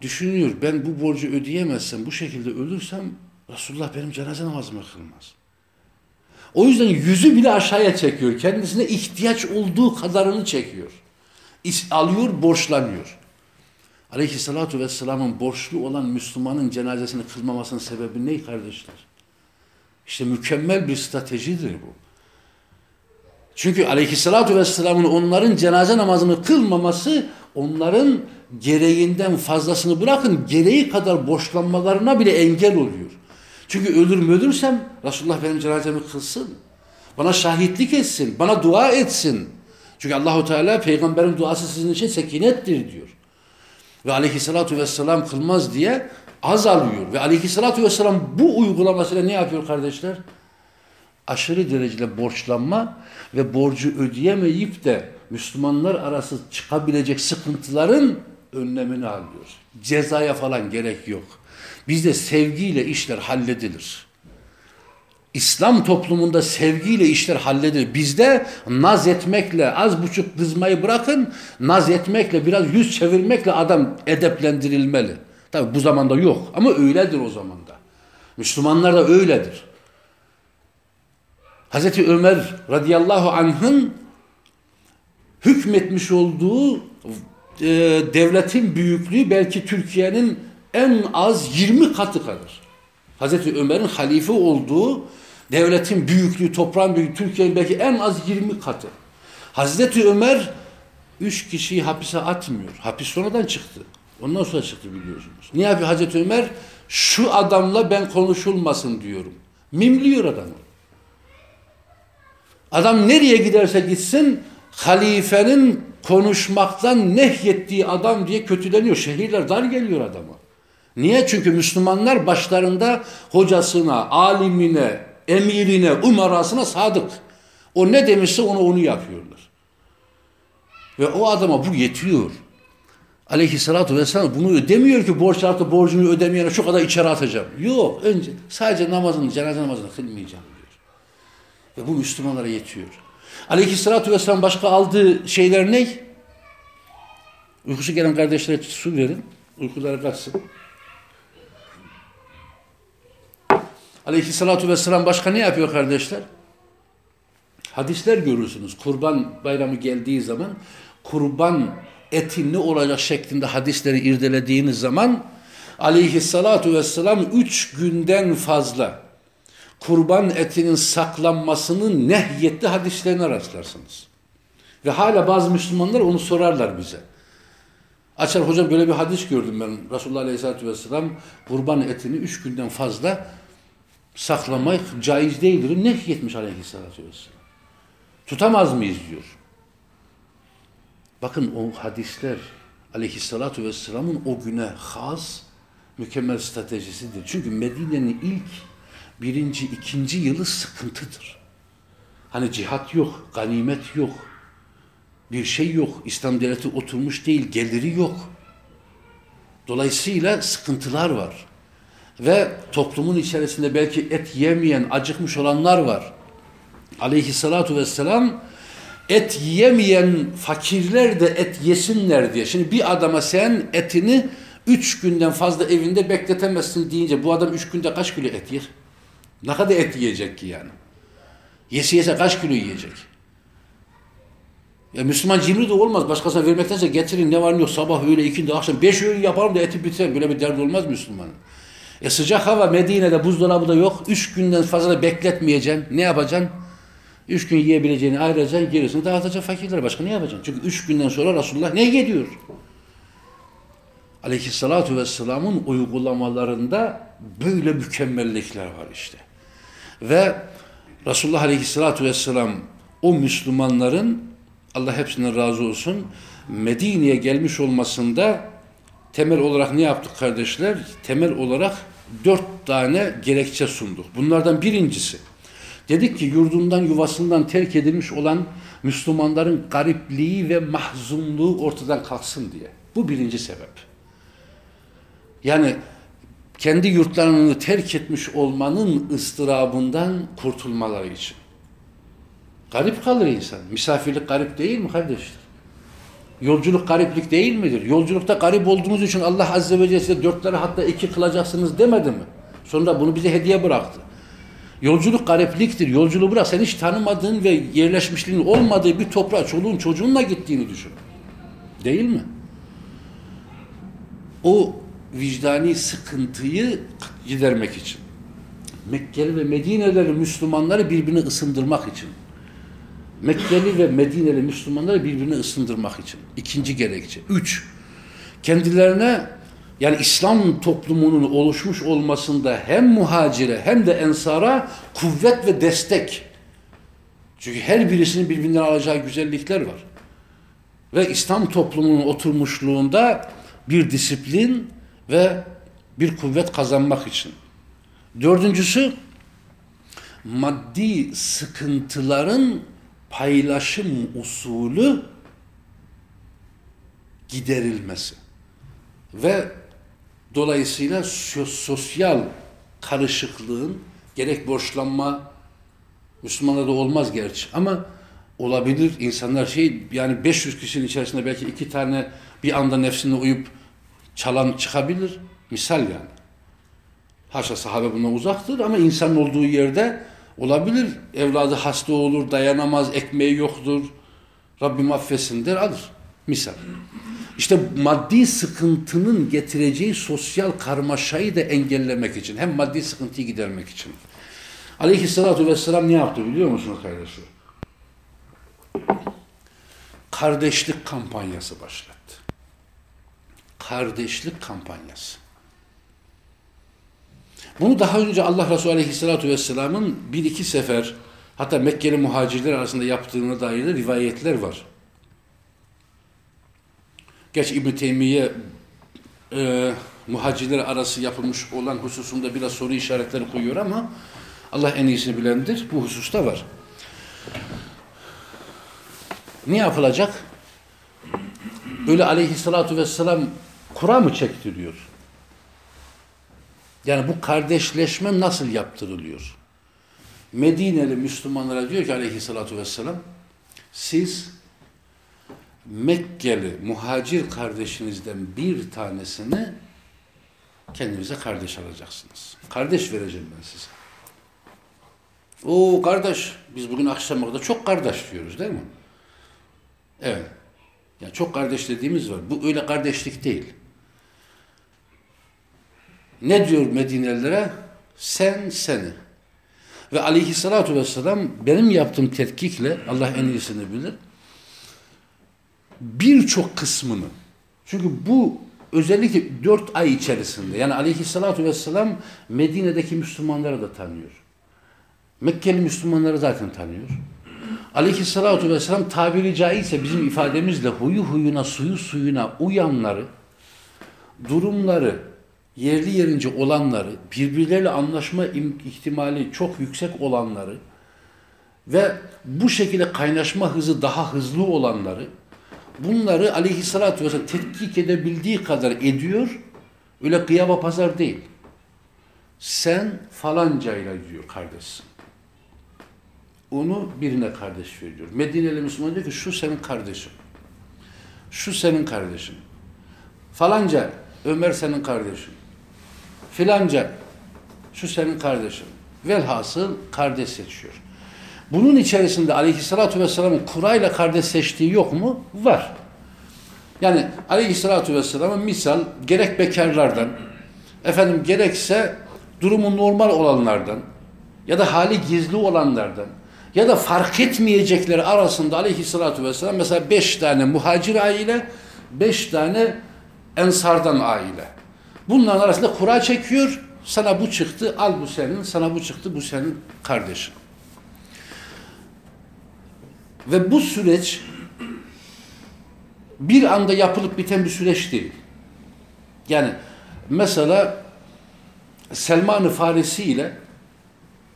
[SPEAKER 1] düşünüyor. Ben bu borcu ödeyemezsem bu şekilde ölürsem Resulullah benim cenaze namazımı kılmaz. O yüzden yüzü bile aşağıya çekiyor. Kendisine ihtiyaç olduğu kadarını çekiyor. Alıyor, borçlanıyor. Aleyhissalatu vesselamın borçlu olan Müslümanın cenazesini kılmamasının sebebi ne kardeşler? İşte mükemmel bir stratejidir bu. Çünkü aleyhissalatu vesselamın onların cenaze namazını kılmaması onların gereğinden fazlasını bırakın gereği kadar borçlanmalarına bile engel oluyor. Çünkü ölür mü ölürsem Resulullah benim cenazemi kılsın. Bana şahitlik etsin. Bana dua etsin. Çünkü Allahu Teala peygamberin duası sizin için sekinettir diyor. Ve aleyhissalatu vesselam kılmaz diye az alıyor. Ve aleyhissalatu vesselam bu uygulamasıyla ne yapıyor kardeşler? Aşırı derecede borçlanma ve borcu ödeyemeyip de Müslümanlar arası çıkabilecek sıkıntıların önlemini alıyor. Cezaya falan gerek yok. Bizde sevgiyle işler halledilir. İslam toplumunda sevgiyle işler halledilir. Bizde naz etmekle, az buçuk kızmayı bırakın, naz etmekle, biraz yüz çevirmekle adam edeplendirilmeli. Tabi bu zamanda yok ama öyledir o zamanda. Müslümanlar da öyledir. Hazreti Ömer radıyallahu anh'ın hükmetmiş olduğu e, devletin büyüklüğü belki Türkiye'nin en az 20 katı kadar. Hazreti Ömer'in halife olduğu devletin büyüklüğü, toprağın büyüklüğü Türkiye'nin belki en az 20 katı. Hazreti Ömer üç kişiyi hapise atmıyor. Hapis sonradan çıktı. Ondan sonra çıktı biliyorsunuz. Niye yapıyor Hazreti Ömer? Şu adamla ben konuşulmasın diyorum. Mimliyor adamı. Adam nereye giderse gitsin halifenin konuşmaktan nehyettiği adam diye kötüleniyor. Şehirler dar geliyor adama. Niye? Çünkü Müslümanlar başlarında hocasına, alimine, emirine, umarasına sadık. O ne demişse onu onu yapıyorlar. Ve o adama bu yetiyor. Aleyhissalatu vesselam bunu ödemiyor ki borç artı borcunu ödemeyene şu kadar içeri atacağım. Yok önce sadece namazını, cenaze namazını kılmayacağım. Ve bu Müslümanlara yetiyor. Aleyhissalatu vesselam başka aldığı şeyler ne? Uykusu gelen kardeşlere su verin. Uykuları kaçsın. Aleyhissalatu vesselam başka ne yapıyor kardeşler? Hadisler görürsünüz. Kurban bayramı geldiği zaman kurban eti ne olacak şeklinde hadisleri irdelediğiniz zaman aleyhissalatu vesselam üç günden fazla kurban etinin saklanmasını nehyetti hadislerine rastlarsınız. Ve hala bazı Müslümanlar onu sorarlar bize. Açar hocam böyle bir hadis gördüm ben. Resulullah Aleyhisselatü Vesselam kurban etini üç günden fazla saklamak caiz değildir. Nehyetmiş Aleyhisselatü Vesselam. Tutamaz mıyız diyor. Bakın o hadisler Aleyhisselatü Vesselam'ın o güne has mükemmel stratejisidir. Çünkü Medine'nin ilk birinci, ikinci yılı sıkıntıdır. Hani cihat yok, ganimet yok, bir şey yok, İslam devleti oturmuş değil, geliri yok. Dolayısıyla sıkıntılar var. Ve toplumun içerisinde belki et yemeyen, acıkmış olanlar var. Aleyhissalatu vesselam et yemeyen fakirler de et yesinler diye. Şimdi bir adama sen etini üç günden fazla evinde bekletemezsin deyince bu adam üç günde kaç kilo et yer? Ne kadar et yiyecek ki yani? Yese yese kaç kilo yiyecek? Ya Müslüman cimri de olmaz. Başkasına vermektense getirin ne var ne yok sabah öyle ikindi akşam beş öğün yaparım da eti bitirelim. Böyle bir dert olmaz Müslümanın. E sıcak hava Medine'de buzdolabı da yok. Üç günden fazla da bekletmeyeceksin. Ne yapacaksın? Üç gün yiyebileceğini ayıracaksın, gerisini dağıtacaksın fakirlere. Başka ne yapacaksın? Çünkü üç günden sonra Resulullah ne geliyor? Aleyhissalatu vesselamın uygulamalarında böyle mükemmellikler var işte. Ve Resulullah Aleyhisselatü Vesselam o Müslümanların Allah hepsinden razı olsun Medine'ye gelmiş olmasında temel olarak ne yaptık kardeşler? Temel olarak dört tane gerekçe sunduk. Bunlardan birincisi Dedik ki yurdundan yuvasından terk edilmiş olan Müslümanların garipliği ve mahzunluğu ortadan kalksın diye. Bu birinci sebep. Yani kendi yurtlarını terk etmiş olmanın ıstırabından kurtulmaları için. Garip kalır insan. Misafirlik garip değil mi kardeşler? Yolculuk gariplik değil midir? Yolculukta garip olduğunuz için Allah Azze ve Celle size dörtleri hatta iki kılacaksınız demedi mi? Sonra bunu bize hediye bıraktı. Yolculuk garipliktir. Yolculuğu bırak. Sen hiç tanımadığın ve yerleşmişliğin olmadığı bir toprağa çoluğun çocuğunla gittiğini düşün. Değil mi? O vicdani sıkıntıyı gidermek için. Mekkeli ve Medine'leri Müslümanları birbirine ısındırmak için. Mekkeli ve Medineli Müslümanları birbirine ısındırmak için. İkinci gerekçe. Üç, kendilerine yani İslam toplumunun oluşmuş olmasında hem muhacire hem de ensara kuvvet ve destek. Çünkü her birisinin birbirinden alacağı güzellikler var. Ve İslam toplumunun oturmuşluğunda bir disiplin ve bir kuvvet kazanmak için. Dördüncüsü maddi sıkıntıların paylaşım usulü giderilmesi. Ve dolayısıyla sosyal karışıklığın gerek borçlanma Müslümanlarda olmaz gerçi ama olabilir insanlar şey yani 500 kişinin içerisinde belki iki tane bir anda nefsine uyup çalan çıkabilir. Misal yani. Haşa sahabe bundan uzaktır ama insan olduğu yerde olabilir. Evladı hasta olur, dayanamaz, ekmeği yoktur. Rabbim affetsin der alır. Misal. İşte maddi sıkıntının getireceği sosyal karmaşayı da engellemek için. Hem maddi sıkıntıyı gidermek için. Aleyhissalatu vesselam ne yaptı biliyor musunuz kardeşler? Kardeşlik kampanyası başlattı. Kardeşlik kampanyası. Bunu daha önce Allah Resulü Aleyhisselatü Vesselam'ın bir iki sefer hatta Mekkeli muhacirler arasında yaptığına dair de rivayetler var. Geç İbn-i Teymiye e, muhacirler arası yapılmış olan hususunda biraz soru işaretleri koyuyor ama Allah en iyisini bilendir. Bu hususta var. Ne yapılacak? Öyle aleyhissalatu vesselam kura mı çektiriyor? Yani bu kardeşleşme nasıl yaptırılıyor? Medineli Müslümanlara diyor ki aleyhissalatu vesselam siz Mekkeli muhacir kardeşinizden bir tanesini kendinize kardeş alacaksınız. Kardeş vereceğim ben size. O kardeş, biz bugün akşam orada çok kardeş diyoruz değil mi? Evet. Yani çok kardeş dediğimiz var. Bu öyle kardeşlik değil. Ne diyor Medinelilere? Sen seni. Ve aleyhissalatu vesselam benim yaptığım tetkikle Allah en iyisini bilir. Birçok kısmını çünkü bu özellikle dört ay içerisinde yani aleyhissalatu vesselam Medine'deki Müslümanları da tanıyor. Mekkeli Müslümanları zaten tanıyor. Aleyhissalatu vesselam tabiri caizse bizim ifademizle huyu huyuna suyu suyuna uyanları durumları yerli yerince olanları, birbirleriyle anlaşma ihtimali çok yüksek olanları ve bu şekilde kaynaşma hızı daha hızlı olanları bunları aleyhissalatü vesselam tetkik edebildiği kadar ediyor. Öyle kıyama pazar değil. Sen falancayla diyor kardeşsin. Onu birine kardeş veriyor. Medineli Müslüman diyor ki şu senin kardeşin. Şu senin kardeşin. Falanca Ömer senin kardeşin filanca şu senin kardeşin. Velhasıl kardeş seçiyor. Bunun içerisinde aleyhissalatü vesselamın kurayla kardeş seçtiği yok mu? Var. Yani aleyhissalatü vesselamın misal gerek bekarlardan, efendim gerekse durumu normal olanlardan ya da hali gizli olanlardan ya da fark etmeyecekleri arasında aleyhissalatü vesselam mesela beş tane muhacir aile, beş tane ensardan aile. Bunların arasında kura çekiyor. Sana bu çıktı, al bu senin. Sana bu çıktı, bu senin kardeşin. Ve bu süreç bir anda yapılıp biten bir süreç değil. Yani mesela Selman-ı Farisi ile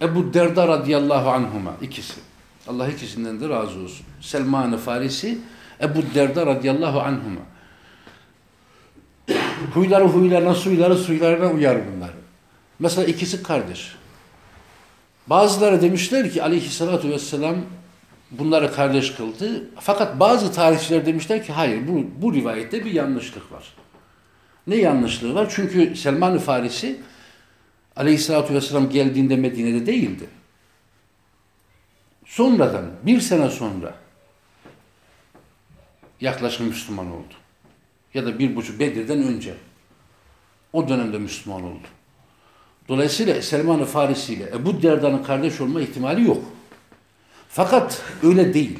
[SPEAKER 1] Ebu Derda radıyallahu anhuma ikisi. Allah ikisinden de razı olsun. Selman-ı Farisi, Ebu Derda radıyallahu anhuma. Huyları huylarına, suyları suylarına uyar bunlar. Mesela ikisi kardeş. Bazıları demişler ki aleyhissalatü vesselam bunları kardeş kıldı. Fakat bazı tarihçiler demişler ki hayır bu, bu rivayette bir yanlışlık var. Ne yanlışlığı var? Çünkü Selman-ı Farisi aleyhissalatü vesselam geldiğinde Medine'de değildi. Sonradan, bir sene sonra yaklaşık Müslüman oldu. Ya da bir buçuk Bedir'den önce. O dönemde Müslüman oldu. Dolayısıyla Selman-ı Farisi ile Ebu Derda'nın kardeş olma ihtimali yok. Fakat öyle değil.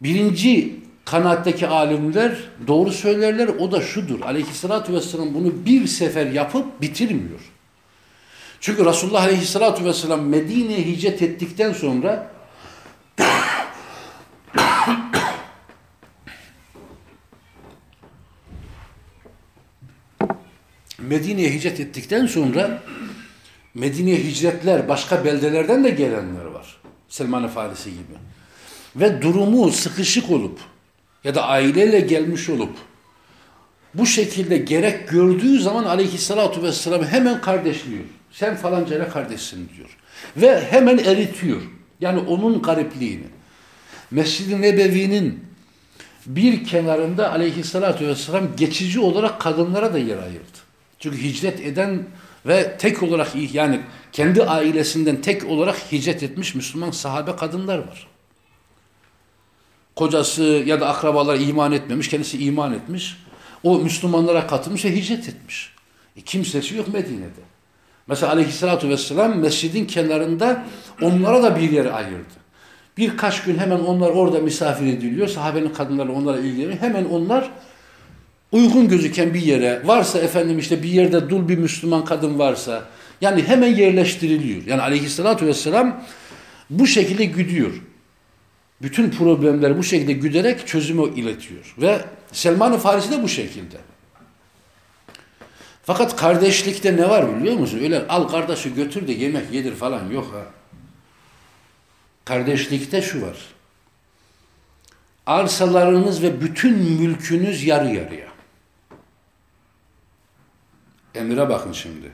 [SPEAKER 1] Birinci kanaatteki alimler doğru söylerler. O da şudur. Aleyhissalatü vesselam bunu bir sefer yapıp bitirmiyor. Çünkü Resulullah Aleyhisselatü Vesselam Medine'ye hicret ettikten sonra Medine'ye hicret ettikten sonra Medine'ye hicretler başka beldelerden de gelenler var. Selman-ı Farisi gibi. Ve durumu sıkışık olup ya da aileyle gelmiş olup bu şekilde gerek gördüğü zaman aleyhissalatu vesselam hemen kardeşliyor. Sen falancayla kardeşsin diyor. Ve hemen eritiyor. Yani onun garipliğini. Mescid-i Nebevi'nin bir kenarında aleyhissalatu vesselam geçici olarak kadınlara da yer ayırdı. Çünkü hicret eden ve tek olarak yani kendi ailesinden tek olarak hicret etmiş Müslüman sahabe kadınlar var. Kocası ya da akrabalar iman etmemiş, kendisi iman etmiş. O Müslümanlara katılmış ve hicret etmiş. E kimsesi yok Medine'de. Mesela aleyhissalatü vesselam mescidin kenarında onlara da bir yer ayırdı. Birkaç gün hemen onlar orada misafir ediliyor. Sahabenin kadınları onlara ilgileniyor. Hemen onlar uygun gözüken bir yere varsa efendim işte bir yerde dul bir Müslüman kadın varsa yani hemen yerleştiriliyor. Yani aleyhissalatü vesselam bu şekilde güdüyor. Bütün problemleri bu şekilde güderek çözümü iletiyor. Ve Selman-ı Farisi de bu şekilde. Fakat kardeşlikte ne var biliyor musun? Öyle al kardeşi götür de yemek yedir falan yok ha. Kardeşlikte şu var. Arsalarınız ve bütün mülkünüz yarı yarıya. Emire bakın şimdi.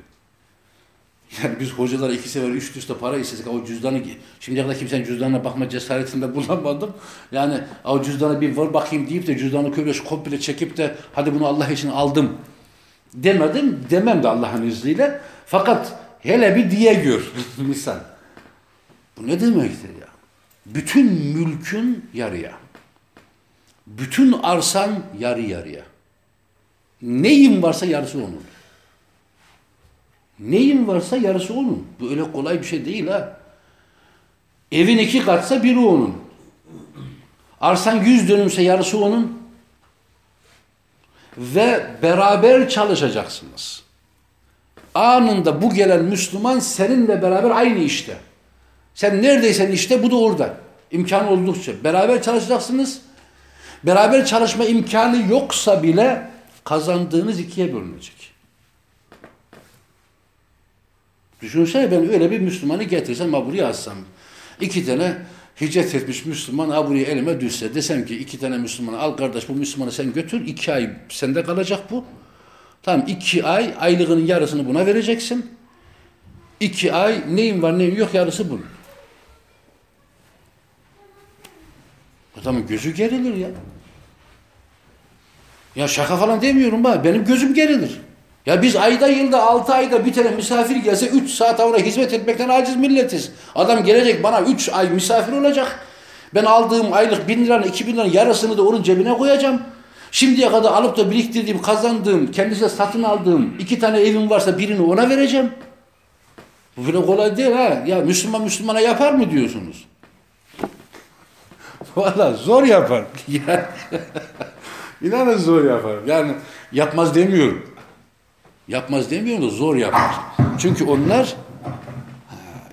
[SPEAKER 1] Yani biz hocalar iki sefer üst üste para istedik. O cüzdanı şimdiye kadar kimsenin cüzdanına bakma cesaretinde bulunmadım. Yani o cüzdanı bir var bakayım deyip de cüzdanı köyle komple çekip de hadi bunu Allah için aldım demedim. Demem de Allah'ın izniyle. Fakat hele bir diye gör misal. Bu ne demektir ya? Bütün mülkün yarıya. Bütün arsan yarı yarıya. Neyin varsa yarısı onun. Neyin varsa yarısı onun. Bu öyle kolay bir şey değil ha. Evin iki katsa biri onun. Arsan yüz dönümse yarısı onun. Ve beraber çalışacaksınız. Anında bu gelen Müslüman seninle beraber aynı işte. Sen neredeysen işte bu da orada. İmkan oldukça. Beraber çalışacaksınız. Beraber çalışma imkanı yoksa bile kazandığınız ikiye bölünecek. Düşünsene ben öyle bir Müslümanı getirsem ha buraya. İki tane hicret etmiş Müslüman ha elime düşse. Desem ki iki tane Müslüman al kardeş bu Müslümanı sen götür. iki ay sende kalacak bu. Tamam iki ay aylığının yarısını buna vereceksin. İki ay neyin var neyin yok yarısı bunun. Adamın gözü gerilir ya. Ya şaka falan demiyorum bak. Benim gözüm gerilir. Ya biz ayda yılda altı ayda bir tane misafir gelse üç saat ona hizmet etmekten aciz milletiz. Adam gelecek bana üç ay misafir olacak. Ben aldığım aylık bin liranın iki bin liranın yarısını da onun cebine koyacağım. Şimdiye kadar alıp da biriktirdiğim, kazandığım, kendisine satın aldığım iki tane evim varsa birini ona vereceğim. Bu böyle kolay değil ha. Ya Müslüman Müslümana yapar mı diyorsunuz? Valla zor yapar. Yani, İnanın zor yapar. Yani yapmaz demiyorum. Yapmaz demiyorum da zor yapar. Çünkü onlar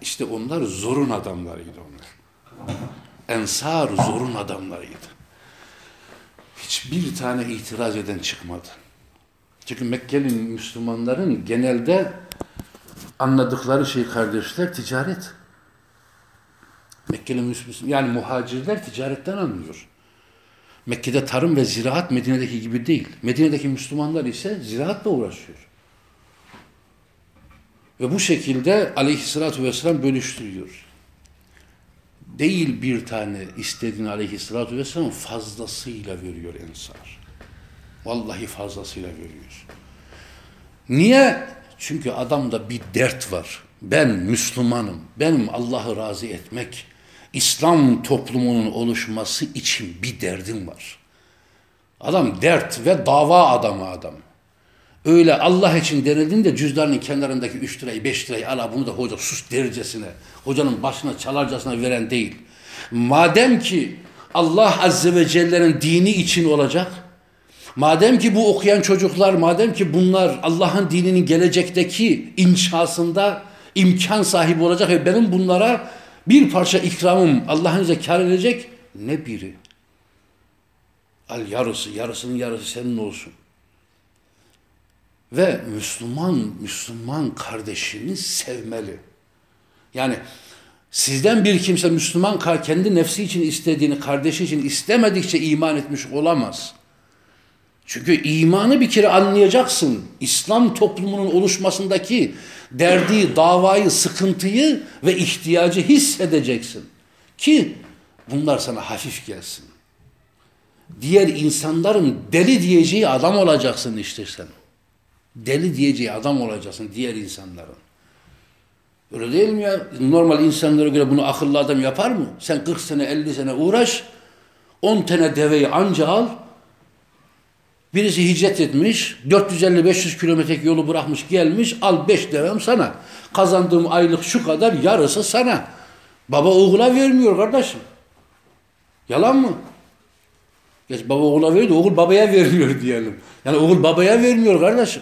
[SPEAKER 1] işte onlar zorun adamlarıydı onlar. Ensar zorun adamlarıydı. Hiçbir tane itiraz eden çıkmadı. Çünkü Mekkeli Müslümanların genelde anladıkları şey kardeşler ticaret. Mekkeli Müslüman yani muhacirler ticaretten anlıyor. Mekke'de tarım ve ziraat Medine'deki gibi değil. Medine'deki Müslümanlar ise ziraatla uğraşıyor. Ve bu şekilde aleyhissalatü vesselam bölüştürüyor. Değil bir tane istediğini aleyhissalatü vesselam fazlasıyla veriyor ensar. Vallahi fazlasıyla veriyor. Niye? Çünkü adamda bir dert var. Ben Müslümanım. Benim Allah'ı razı etmek, İslam toplumunun oluşması için bir derdim var. Adam dert ve dava adamı adam. Öyle Allah için denildiğinde cüzdanın kenarındaki 3 lirayı 5 lirayı ala bunu da hoca sus dercesine, hocanın başına çalarcasına veren değil. Madem ki Allah Azze ve Celle'nin dini için olacak, madem ki bu okuyan çocuklar, madem ki bunlar Allah'ın dininin gelecekteki inşasında imkan sahibi olacak ve benim bunlara bir parça ikramım Allah'ın izniyle kar edecek ne biri. Al yarısı, yarısının yarısı senin olsun. Ve Müslüman, Müslüman kardeşini sevmeli. Yani sizden bir kimse Müslüman kendi nefsi için istediğini kardeşi için istemedikçe iman etmiş olamaz. Çünkü imanı bir kere anlayacaksın. İslam toplumunun oluşmasındaki derdi, davayı, sıkıntıyı ve ihtiyacı hissedeceksin. Ki bunlar sana hafif gelsin. Diğer insanların deli diyeceği adam olacaksın işte sen. Deli diyeceği adam olacaksın diğer insanların. Öyle değil mi ya? Normal insanlara göre bunu akıllı adam yapar mı? Sen 40 sene 50 sene uğraş 10 tane deveyi anca al Birisi hicret etmiş, 450-500 kilometrelik yolu bırakmış gelmiş, al 5 devem sana. Kazandığım aylık şu kadar, yarısı sana. Baba oğula vermiyor kardeşim. Yalan mı? Geç baba oğula veriyor oğul babaya vermiyor diyelim. Yani oğul babaya vermiyor kardeşim.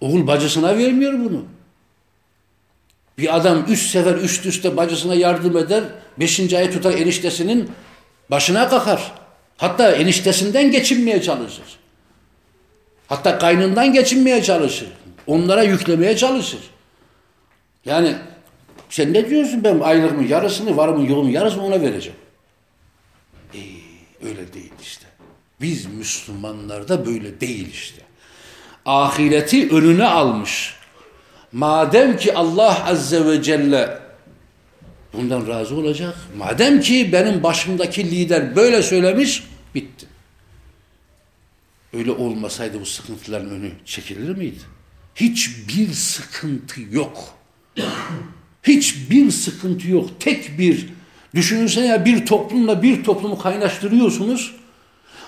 [SPEAKER 1] Oğul bacısına vermiyor bunu. Bir adam üç sefer üst üste bacısına yardım eder, beşinci ayı tutar eniştesinin başına kakar. Hatta eniştesinden geçinmeye çalışır. Hatta kaynından geçinmeye çalışır. Onlara yüklemeye çalışır. Yani sen ne diyorsun ben aylığımın yarısını, varımın yoğumun yarısını ona vereceğim. Ee, öyle değil işte. Biz Müslümanlarda böyle değil işte. Ahireti önüne almış. Madem ki Allah Azze ve Celle bundan razı olacak. Madem ki benim başımdaki lider böyle söylemiş, bitti. Öyle olmasaydı bu sıkıntıların önü çekilir miydi? Hiçbir sıkıntı yok. Hiçbir sıkıntı yok. Tek bir, düşünsene ya bir toplumla bir toplumu kaynaştırıyorsunuz.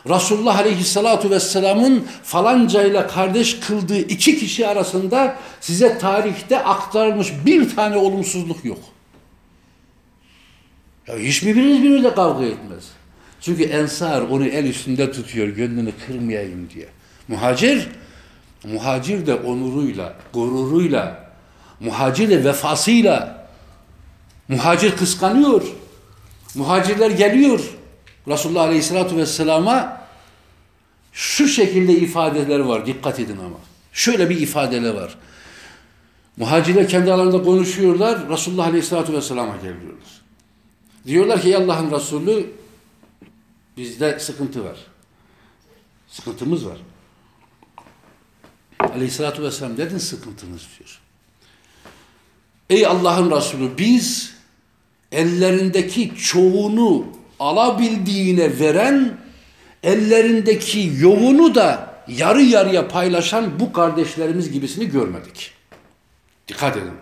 [SPEAKER 1] Resulullah Aleyhisselatü Vesselam'ın falancayla kardeş kıldığı iki kişi arasında size tarihte aktarılmış bir tane olumsuzluk yok. Ya hiçbiriniz birbiriyle kavga etmez. Çünkü ensar onu el üstünde tutuyor gönlünü kırmayayım diye. Muhacir, muhacir de onuruyla, gururuyla, muhacir de vefasıyla, muhacir kıskanıyor. Muhacirler geliyor Resulullah Aleyhisselatü Vesselam'a şu şekilde ifadeler var. Dikkat edin ama. Şöyle bir ifadeler var. Muhacirler kendi aralarında konuşuyorlar. Resulullah Aleyhisselatü Vesselam'a geliyorlar. Diyorlar ki Allah'ın Resulü bizde sıkıntı var. Sıkıntımız var. Aleyhissalatü vesselam dedin sıkıntınız diyor. Ey Allah'ın Resulü biz ellerindeki çoğunu alabildiğine veren ellerindeki yoğunu da yarı yarıya paylaşan bu kardeşlerimiz gibisini görmedik. Dikkat edin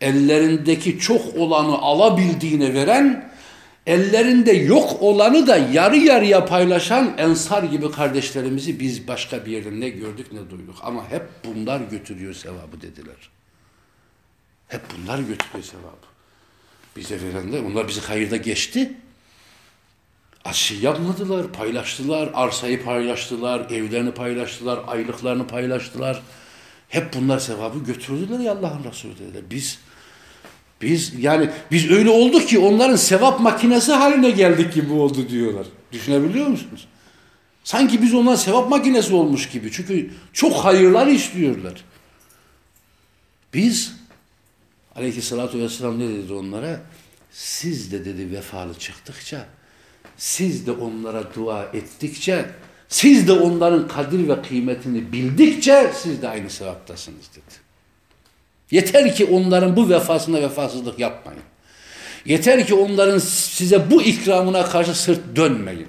[SPEAKER 1] ellerindeki çok olanı alabildiğine veren, ellerinde yok olanı da yarı yarıya paylaşan ensar gibi kardeşlerimizi biz başka bir yerde ne gördük ne duyduk. Ama hep bunlar götürüyor sevabı dediler. Hep bunlar götürüyor sevabı. Bize verenler, onlar bizi hayırda geçti. Aşı yapmadılar, paylaştılar, arsayı paylaştılar, evlerini paylaştılar, aylıklarını paylaştılar. Hep bunlar sevabı götürdüler ya Allah'ın Resulü dediler. Biz biz yani biz öyle olduk ki onların sevap makinesi haline geldik gibi oldu diyorlar. Düşünebiliyor musunuz? Sanki biz onların sevap makinesi olmuş gibi. Çünkü çok hayırlar işliyorlar. Biz aleyhissalatü vesselam ne dedi onlara? Siz de dedi vefalı çıktıkça, siz de onlara dua ettikçe, siz de onların kadir ve kıymetini bildikçe siz de aynı sevaptasınız dedi. Yeter ki onların bu vefasına vefasızlık yapmayın. Yeter ki onların size bu ikramına karşı sırt dönmeyin.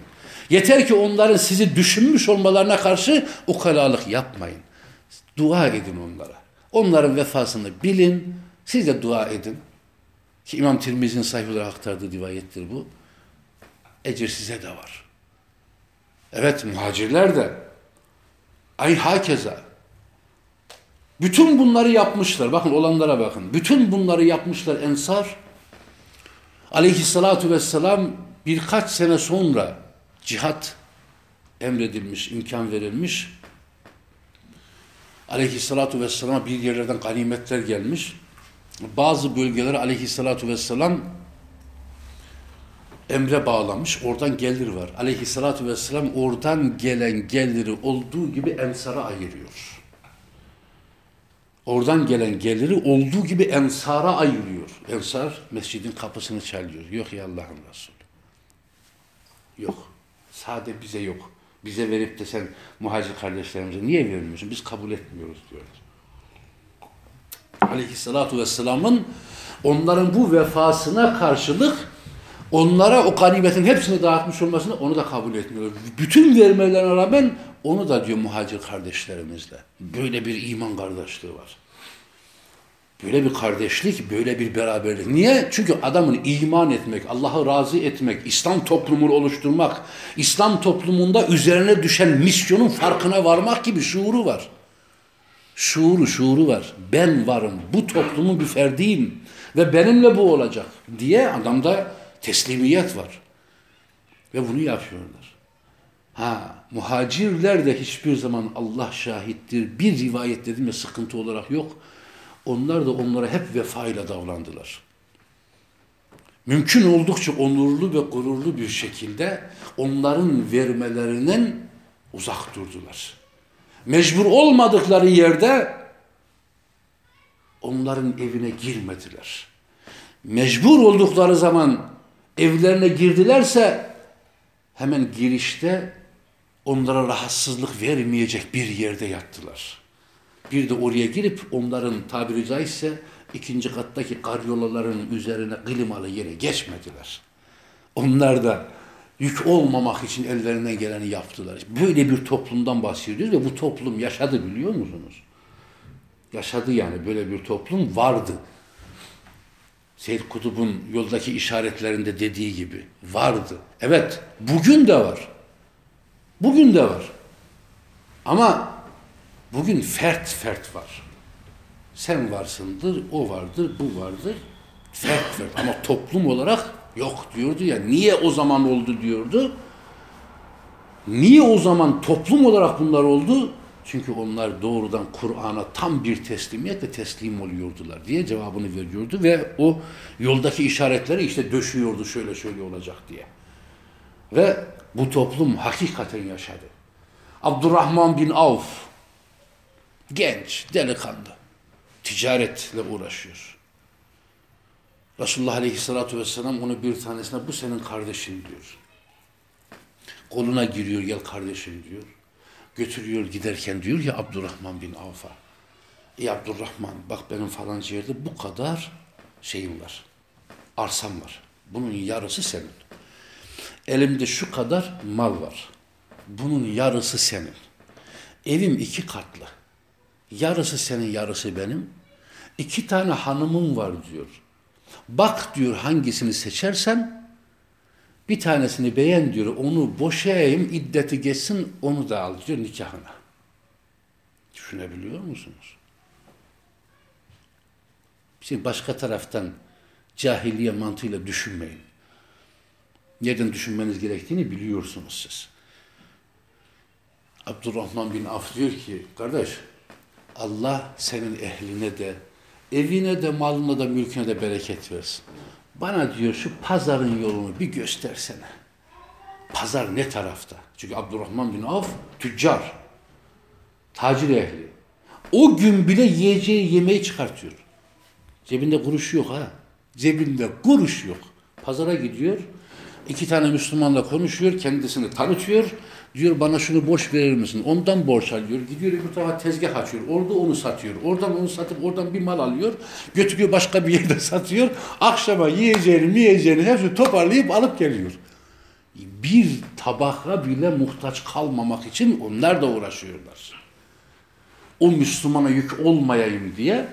[SPEAKER 1] Yeter ki onların sizi düşünmüş olmalarına karşı ukalalık yapmayın. Dua edin onlara. Onların vefasını bilin. Siz de dua edin. Ki İmam Tirmizi'nin olarak aktardığı rivayettir bu. Ecir size de var. Evet muhacirler de ay hakeza bütün bunları yapmışlar. Bakın olanlara bakın. Bütün bunları yapmışlar ensar. Aleyhissalatu vesselam birkaç sene sonra cihat emredilmiş, imkan verilmiş. Aleyhissalatu vesselam bir yerlerden ganimetler gelmiş. Bazı bölgelere aleyhissalatu vesselam emre bağlamış. Oradan gelir var. Aleyhissalatu vesselam oradan gelen geliri olduğu gibi ensara ayırıyor. Oradan gelen geliri olduğu gibi ensara ayırıyor. Ensar mescidin kapısını çalıyor. Yok ya Allah'ın Resulü. Yok. Sade bize yok. Bize verip de sen muhacir kardeşlerimize niye vermiyorsun? Biz kabul etmiyoruz diyorlar. Aleyhissalatu vesselamın onların bu vefasına karşılık onlara o ganimetin hepsini dağıtmış olmasını onu da kabul etmiyorlar. Bütün vermelerine rağmen onu da diyor muhacir kardeşlerimizle. Böyle bir iman kardeşliği var. Böyle bir kardeşlik, böyle bir beraberlik. Niye? Çünkü adamın iman etmek, Allah'ı razı etmek, İslam toplumunu oluşturmak, İslam toplumunda üzerine düşen misyonun farkına varmak gibi şuuru var. Şuuru, şuuru var. Ben varım, bu toplumun bir ferdiyim ve benimle bu olacak diye adamda teslimiyet var. Ve bunu yapıyorlar. Ha, muhacirler de hiçbir zaman Allah şahittir. Bir rivayet dedim ya sıkıntı olarak yok. Onlar da onlara hep vefayla davrandılar. Mümkün oldukça onurlu ve gururlu bir şekilde onların vermelerinden uzak durdular. Mecbur olmadıkları yerde onların evine girmediler. Mecbur oldukları zaman evlerine girdilerse hemen girişte onlara rahatsızlık vermeyecek bir yerde yattılar. Bir de oraya girip onların tabiri caizse ikinci kattaki karyolaların üzerine klimalı yere geçmediler. Onlar da yük olmamak için ellerinden geleni yaptılar. Böyle bir toplumdan bahsediyoruz ve bu toplum yaşadı biliyor musunuz? Yaşadı yani böyle bir toplum vardı. Seyyid Kutub'un yoldaki işaretlerinde dediği gibi vardı. Evet bugün de var. Bugün de var. Ama bugün fert fert var. Sen varsındır, o vardır, bu vardır. Fert fert. Ama toplum olarak yok diyordu ya. Niye o zaman oldu diyordu. Niye o zaman toplum olarak bunlar oldu? Çünkü onlar doğrudan Kur'an'a tam bir teslimiyetle teslim oluyordular diye cevabını veriyordu ve o yoldaki işaretleri işte döşüyordu şöyle şöyle olacak diye. Ve bu toplum hakikaten yaşadı. Abdurrahman bin Avf genç, delikanlı ticaretle uğraşıyor. Resulullah Aleyhisselatü Vesselam onu bir tanesine bu senin kardeşin diyor. Koluna giriyor gel kardeşim diyor. Götürüyor giderken diyor ya Abdurrahman bin Avf'a. Ey Abdurrahman bak benim falanca yerde bu kadar şeyim var. Arsam var. Bunun yarısı senin. Elimde şu kadar mal var. Bunun yarısı senin. Evim iki katlı. Yarısı senin, yarısı benim. İki tane hanımım var diyor. Bak diyor hangisini seçersen bir tanesini beğen diyor. Onu boşayayım, iddeti geçsin, onu da al diyor nikahına. Düşünebiliyor musunuz? Şimdi başka taraftan cahiliye mantığıyla düşünmeyin. Nereden düşünmeniz gerektiğini biliyorsunuz siz. Abdurrahman bin Af diyor ki, kardeş Allah senin ehline de, evine de, malına da, mülküne de bereket versin. Bana diyor şu pazarın yolunu bir göstersene. Pazar ne tarafta? Çünkü Abdurrahman bin Avf tüccar, tacir ehli. O gün bile yiyeceği yemeği çıkartıyor. Cebinde kuruş yok ha. Cebinde kuruş yok. Pazara gidiyor. iki tane Müslümanla konuşuyor. Kendisini tanıtıyor. Diyor bana şunu borç verir misin? Ondan borç alıyor. Gidiyor bir tarafa tezgah açıyor. Orada onu satıyor. Oradan onu satıp oradan bir mal alıyor. Götürüyor başka bir yerde satıyor. Akşama yiyeceğini yiyeceğini hepsini toparlayıp alıp geliyor. Bir tabaka bile muhtaç kalmamak için onlar da uğraşıyorlar. O Müslümana yük olmayayım diye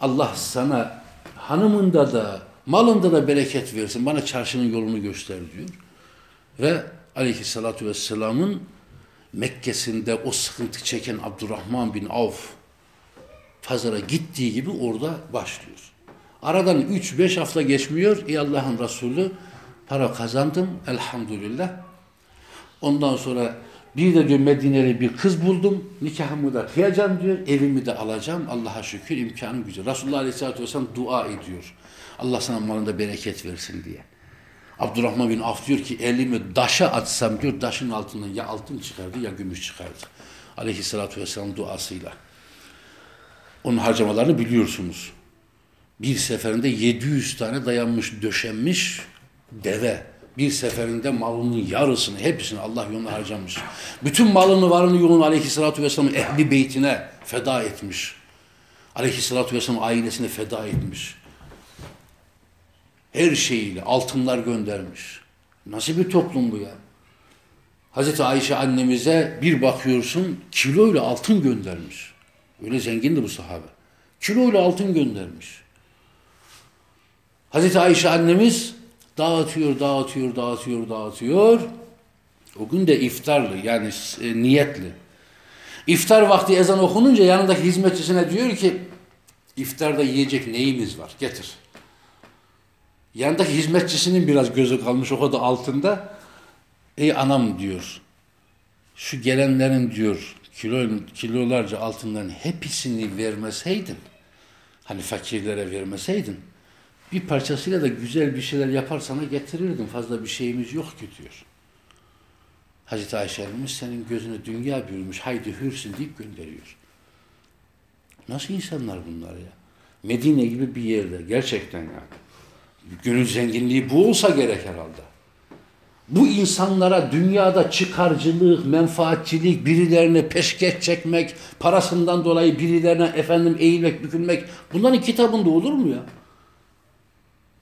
[SPEAKER 1] Allah sana hanımında da malında da bereket versin. Bana çarşının yolunu göster diyor. Ve aleyhissalatu vesselamın Mekke'sinde o sıkıntı çeken Abdurrahman bin Avf pazara gittiği gibi orada başlıyor. Aradan 3-5 hafta geçmiyor. Ey Allah'ın Resulü para kazandım elhamdülillah. Ondan sonra bir de diyor Medine'li bir kız buldum. Nikahımı da kıyacağım diyor. Evimi de alacağım. Allah'a şükür imkanım güzel. Resulullah Aleyhisselatü Vesselam dua ediyor. Allah sana malında bereket versin diye. Abdurrahman bin Af diyor ki elimi daşa atsam diyor daşın altından ya altın çıkardı ya gümüş çıkardı. Aleyhisselatü Vesselam duasıyla. Onun harcamalarını biliyorsunuz. Bir seferinde 700 tane dayanmış, döşenmiş deve. Bir seferinde malının yarısını, hepsini Allah yoluna harcamış. Bütün malını, varını yolunu aleyhissalatü vesselam ehli beytine feda etmiş. Aleyhissalatü vesselam ailesine feda etmiş. Her şeyiyle altınlar göndermiş. Nasıl bir toplum bu ya? Hazreti Ayşe annemize bir bakıyorsun kiloyla altın göndermiş. Öyle zengindi bu sahabe. Kiloyla altın göndermiş. Hazreti Ayşe annemiz dağıtıyor, dağıtıyor, dağıtıyor, dağıtıyor. O gün de iftarlı yani e, niyetli. İftar vakti ezan okununca yanındaki hizmetçisine diyor ki iftarda yiyecek neyimiz var getir. Yanındaki hizmetçisinin biraz gözü kalmış o kadar altında. Ey anam diyor şu gelenlerin diyor kilo, kilolarca altından hepsini vermeseydin hani fakirlere vermeseydin bir parçasıyla da güzel bir şeyler yapar sana getirirdim. Fazla bir şeyimiz yok ki diyor. Hazreti Ayşe Efendimiz senin gözüne dünya bürümüş, haydi hürsün deyip gönderiyor. Nasıl insanlar bunlar ya? Medine gibi bir yerde gerçekten yani. Gönül zenginliği bu olsa gerek herhalde. Bu insanlara dünyada çıkarcılık, menfaatçilik, birilerine peşkeş çekmek, parasından dolayı birilerine efendim eğilmek, bükülmek bunların kitabında olur mu ya?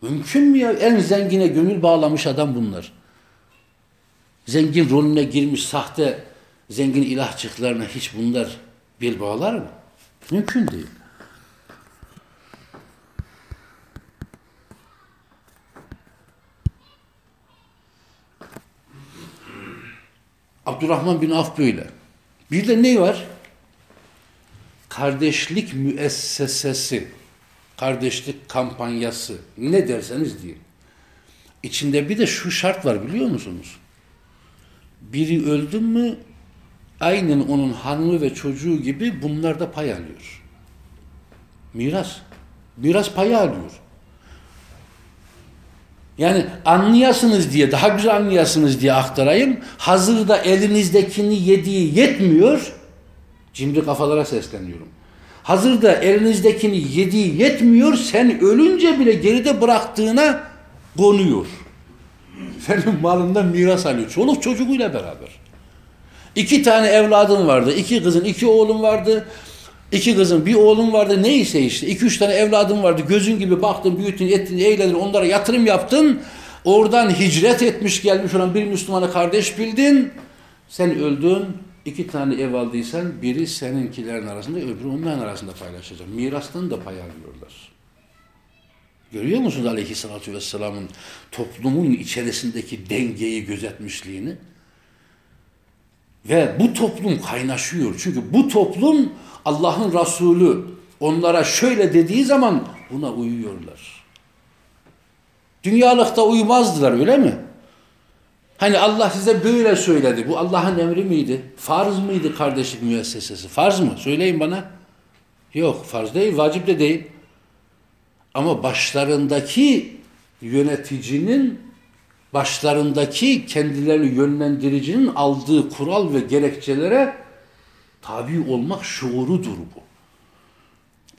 [SPEAKER 1] Mümkün mü ya? En zengine gönül bağlamış adam bunlar. Zengin rolüne girmiş sahte zengin ilahçıklarına hiç bunlar bel bağlar mı? Mümkün değil. Abdurrahman bin Af böyle. Bir de ne var? Kardeşlik müessesesi kardeşlik kampanyası ne derseniz deyin. İçinde bir de şu şart var biliyor musunuz? Biri öldü mü aynen onun hanımı ve çocuğu gibi bunlar da pay alıyor. Miras. Miras payı alıyor. Yani anlayasınız diye, daha güzel anlayasınız diye aktarayım. Hazırda elinizdekini yediği yetmiyor. Cimri kafalara sesleniyorum. Hazırda elinizdekini yediği yetmiyor, sen ölünce bile geride bıraktığına konuyor. Senin malından miras alıyor. Çoluk çocuğuyla beraber. İki tane evladın vardı. iki kızın, iki oğlun vardı. İki kızın, bir oğlun vardı. Neyse işte. iki üç tane evladın vardı. Gözün gibi baktın, büyüttün, ettin, eğledin. Onlara yatırım yaptın. Oradan hicret etmiş gelmiş olan bir Müslümanı kardeş bildin. Sen öldün. İki tane ev aldıysan biri seninkilerin arasında öbürü onların arasında paylaşacak. Mirastan da pay alıyorlar. Görüyor musunuz aleyhissalatü vesselamın toplumun içerisindeki dengeyi gözetmişliğini? Ve bu toplum kaynaşıyor. Çünkü bu toplum Allah'ın Resulü onlara şöyle dediği zaman buna uyuyorlar. Dünyalıkta uymazdılar öyle mi? Hani Allah size böyle söyledi. Bu Allah'ın emri miydi? Farz mıydı kardeşlik müessesesi? Farz mı? Söyleyin bana. Yok farz değil, vacip de değil. Ama başlarındaki yöneticinin, başlarındaki kendilerini yönlendiricinin aldığı kural ve gerekçelere tabi olmak şuurudur bu.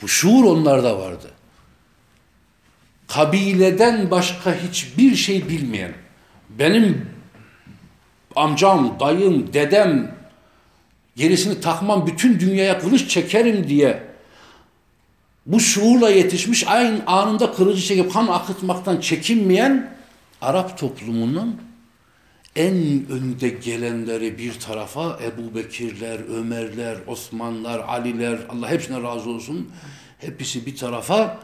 [SPEAKER 1] Bu şuur onlarda vardı. Kabileden başka hiçbir şey bilmeyen, benim amcam, dayım, dedem, gerisini takmam, bütün dünyaya kılıç çekerim diye bu şuurla yetişmiş, aynı anında kılıcı çekip kan akıtmaktan çekinmeyen Arap toplumunun en önde gelenleri bir tarafa Ebu Bekirler, Ömerler, Osmanlar, Aliler, Allah hepsine razı olsun. Hepsi bir tarafa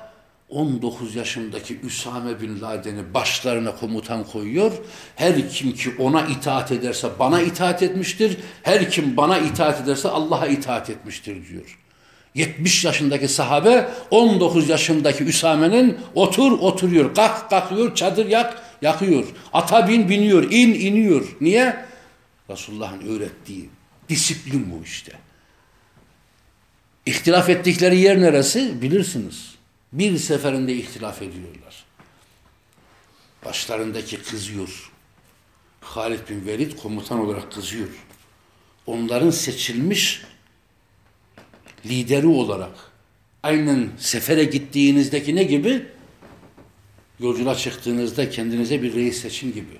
[SPEAKER 1] 19 yaşındaki Üsame bin Laden'i başlarına komutan koyuyor. Her kim ki ona itaat ederse bana itaat etmiştir. Her kim bana itaat ederse Allah'a itaat etmiştir diyor. 70 yaşındaki sahabe 19 yaşındaki Üsame'nin otur oturuyor, kalk kalkıyor, çadır yak yakıyor. Ata bin biniyor, in iniyor. Niye? Resulullah'ın öğrettiği disiplin bu işte. İhtilaf ettikleri yer neresi? Bilirsiniz. Bir seferinde ihtilaf ediyorlar. Başlarındaki kızıyor. Halid bin Velid komutan olarak kızıyor. Onların seçilmiş lideri olarak aynen sefere gittiğinizdeki ne gibi? Yolculuğa çıktığınızda kendinize bir reis seçin gibi.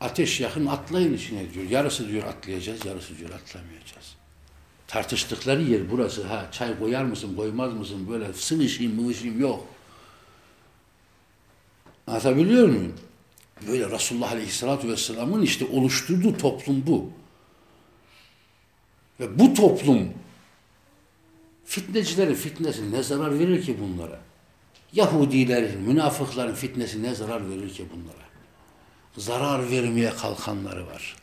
[SPEAKER 1] Ateş yakın atlayın içine diyor. Yarısı diyor atlayacağız, yarısı diyor atlamayacağız. Tartıştıkları yer burası. Ha çay koyar mısın, koymaz mısın? Böyle sıvışayım, mıvışayım yok. Anlatabiliyor muyum? Böyle Resulullah Aleyhisselatü Vesselam'ın işte oluşturduğu toplum bu. Ve bu toplum fitnecilerin fitnesi ne zarar verir ki bunlara? Yahudilerin, münafıkların fitnesi ne zarar verir ki bunlara? Zarar vermeye kalkanları var.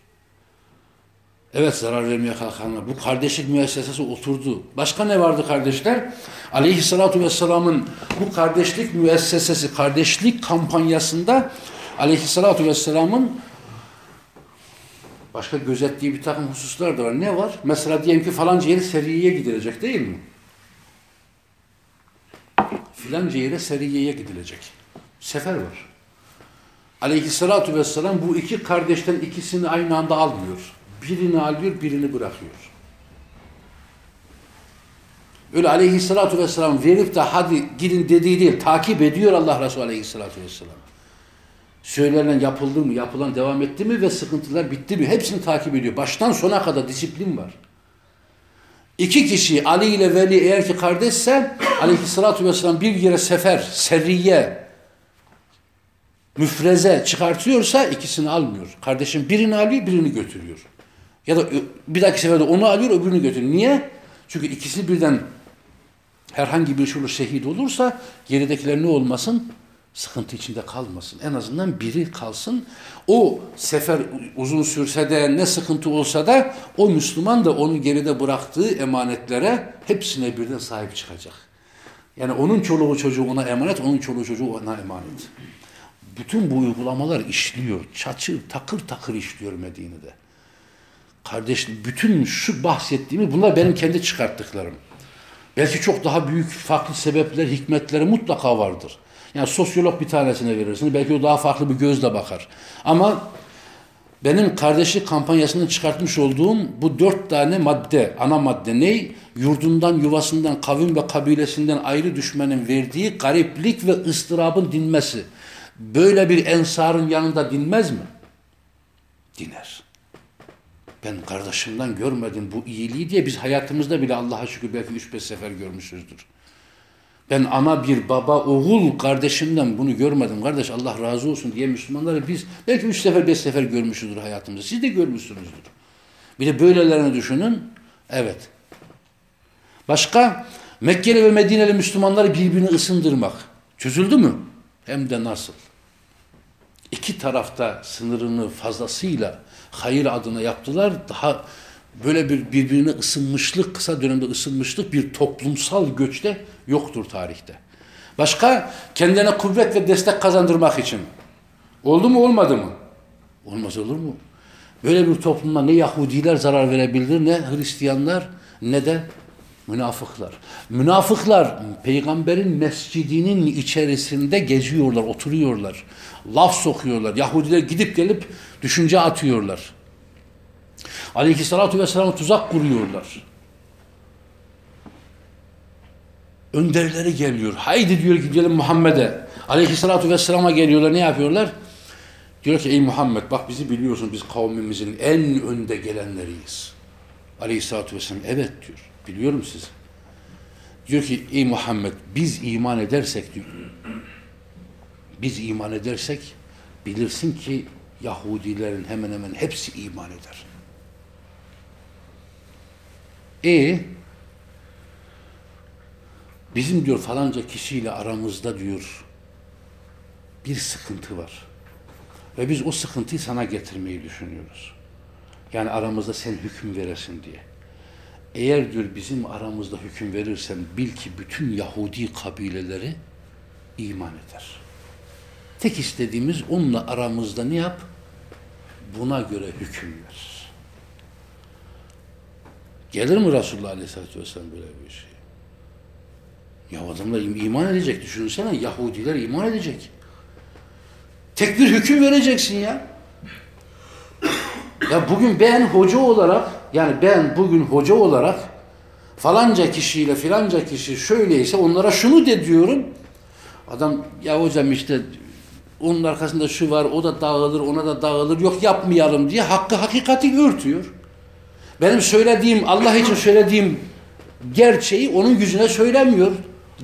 [SPEAKER 1] Evet zarar vermeye kalkanlar. Bu kardeşlik müessesesi oturdu. Başka ne vardı kardeşler? Aleyhissalatu vesselamın bu kardeşlik müessesesi, kardeşlik kampanyasında aleyhissalatu vesselamın başka gözettiği bir takım hususlar da var. Ne var? Mesela diyelim ki falanca yeri seriyeye gidilecek değil mi? Filanca yere seriyeye gidilecek. Sefer var. Aleyhissalatu vesselam bu iki kardeşten ikisini aynı anda almıyor. Birini alıyor, birini bırakıyor. Öyle aleyhissalatu vesselam verip de hadi gidin dediği değil, takip ediyor Allah Resulü aleyhissalatu vesselam. Söylenen yapıldı mı, yapılan devam etti mi ve sıkıntılar bitti mi? Hepsini takip ediyor. Baştan sona kadar disiplin var. İki kişi Ali ile Veli eğer ki kardeşse aleyhissalatu vesselam bir yere sefer, seriye, müfreze çıkartıyorsa ikisini almıyor. Kardeşim birini alıyor, birini götürüyor. Ya da bir dahaki seferde onu alıyor, öbürünü götürüyor. Niye? Çünkü ikisi birden herhangi bir şurada şehit olursa geridekiler ne olmasın? Sıkıntı içinde kalmasın. En azından biri kalsın. O sefer uzun sürse de ne sıkıntı olsa da o Müslüman da onun geride bıraktığı emanetlere hepsine birden sahip çıkacak. Yani onun çoluğu çocuğu ona emanet, onun çoluğu çocuğu ona emanet. Bütün bu uygulamalar işliyor. Çaçır, takır takır işliyor Medine'de. Kardeş, bütün şu bahsettiğimi bunlar benim kendi çıkarttıklarım. Belki çok daha büyük farklı sebepler, hikmetleri mutlaka vardır. Yani sosyolog bir tanesine verirsiniz. Belki o daha farklı bir gözle bakar. Ama benim kardeşlik kampanyasının çıkartmış olduğum bu dört tane madde, ana madde ney? Yurdundan, yuvasından, kavim ve kabilesinden ayrı düşmenin verdiği gariplik ve ıstırabın dinmesi. Böyle bir ensarın yanında dinmez mi? Diner. Ben kardeşimden görmedim bu iyiliği diye biz hayatımızda bile Allah'a şükür belki üç beş sefer görmüşüzdür. Ben ana bir baba oğul kardeşimden bunu görmedim. Kardeş Allah razı olsun diye Müslümanları biz belki üç sefer beş sefer görmüşüzdür hayatımızda. Siz de görmüşsünüzdür. Bir de böylelerini düşünün. Evet. Başka Mekkeli ve Medineli Müslümanları birbirini ısındırmak. Çözüldü mü? Hem de nasıl? İki tarafta sınırını fazlasıyla hayır adına yaptılar. Daha böyle bir birbirine ısınmışlık, kısa dönemde ısınmışlık bir toplumsal göçte yoktur tarihte. Başka kendine kuvvet ve destek kazandırmak için. Oldu mu olmadı mı? Olmaz olur mu? Böyle bir toplumda ne Yahudiler zarar verebilir ne Hristiyanlar ne de münafıklar. Münafıklar peygamberin mescidinin içerisinde geziyorlar, oturuyorlar. Laf sokuyorlar. Yahudiler gidip gelip düşünce atıyorlar. Aleyhissalatu vesselam'a tuzak kuruyorlar. önderleri geliyor. Haydi diyor gidelim Muhammed'e. Aleyhissalatu vesselama geliyorlar. Ne yapıyorlar? Diyor ki ey Muhammed bak bizi biliyorsun biz kavmimizin en önde gelenleriyiz. Aleyhissalatu vesselam evet diyor. Biliyorum sizi. Diyor ki ey Muhammed biz iman edersek diyor. Biz iman edersek bilirsin ki Yahudilerin hemen hemen hepsi iman eder. E bizim diyor falanca kişiyle aramızda diyor bir sıkıntı var. Ve biz o sıkıntıyı sana getirmeyi düşünüyoruz. Yani aramızda sen hüküm veresin diye. Eğer diyor bizim aramızda hüküm verirsen bil ki bütün Yahudi kabileleri iman eder. Tek istediğimiz onunla aramızda ne yap? Buna göre hüküm ver. Gelir mi Resulullah Aleyhisselatü Vesselam böyle bir şey? Ya adamlar iman edecek. Düşünsene Yahudiler iman edecek. Tek bir hüküm vereceksin ya. Ya bugün ben hoca olarak yani ben bugün hoca olarak falanca kişiyle filanca kişi şöyleyse onlara şunu de diyorum. Adam ya hocam işte onun arkasında şu var o da dağılır ona da dağılır yok yapmayalım diye hakkı hakikati örtüyor. Benim söylediğim Allah için söylediğim gerçeği onun yüzüne söylemiyor.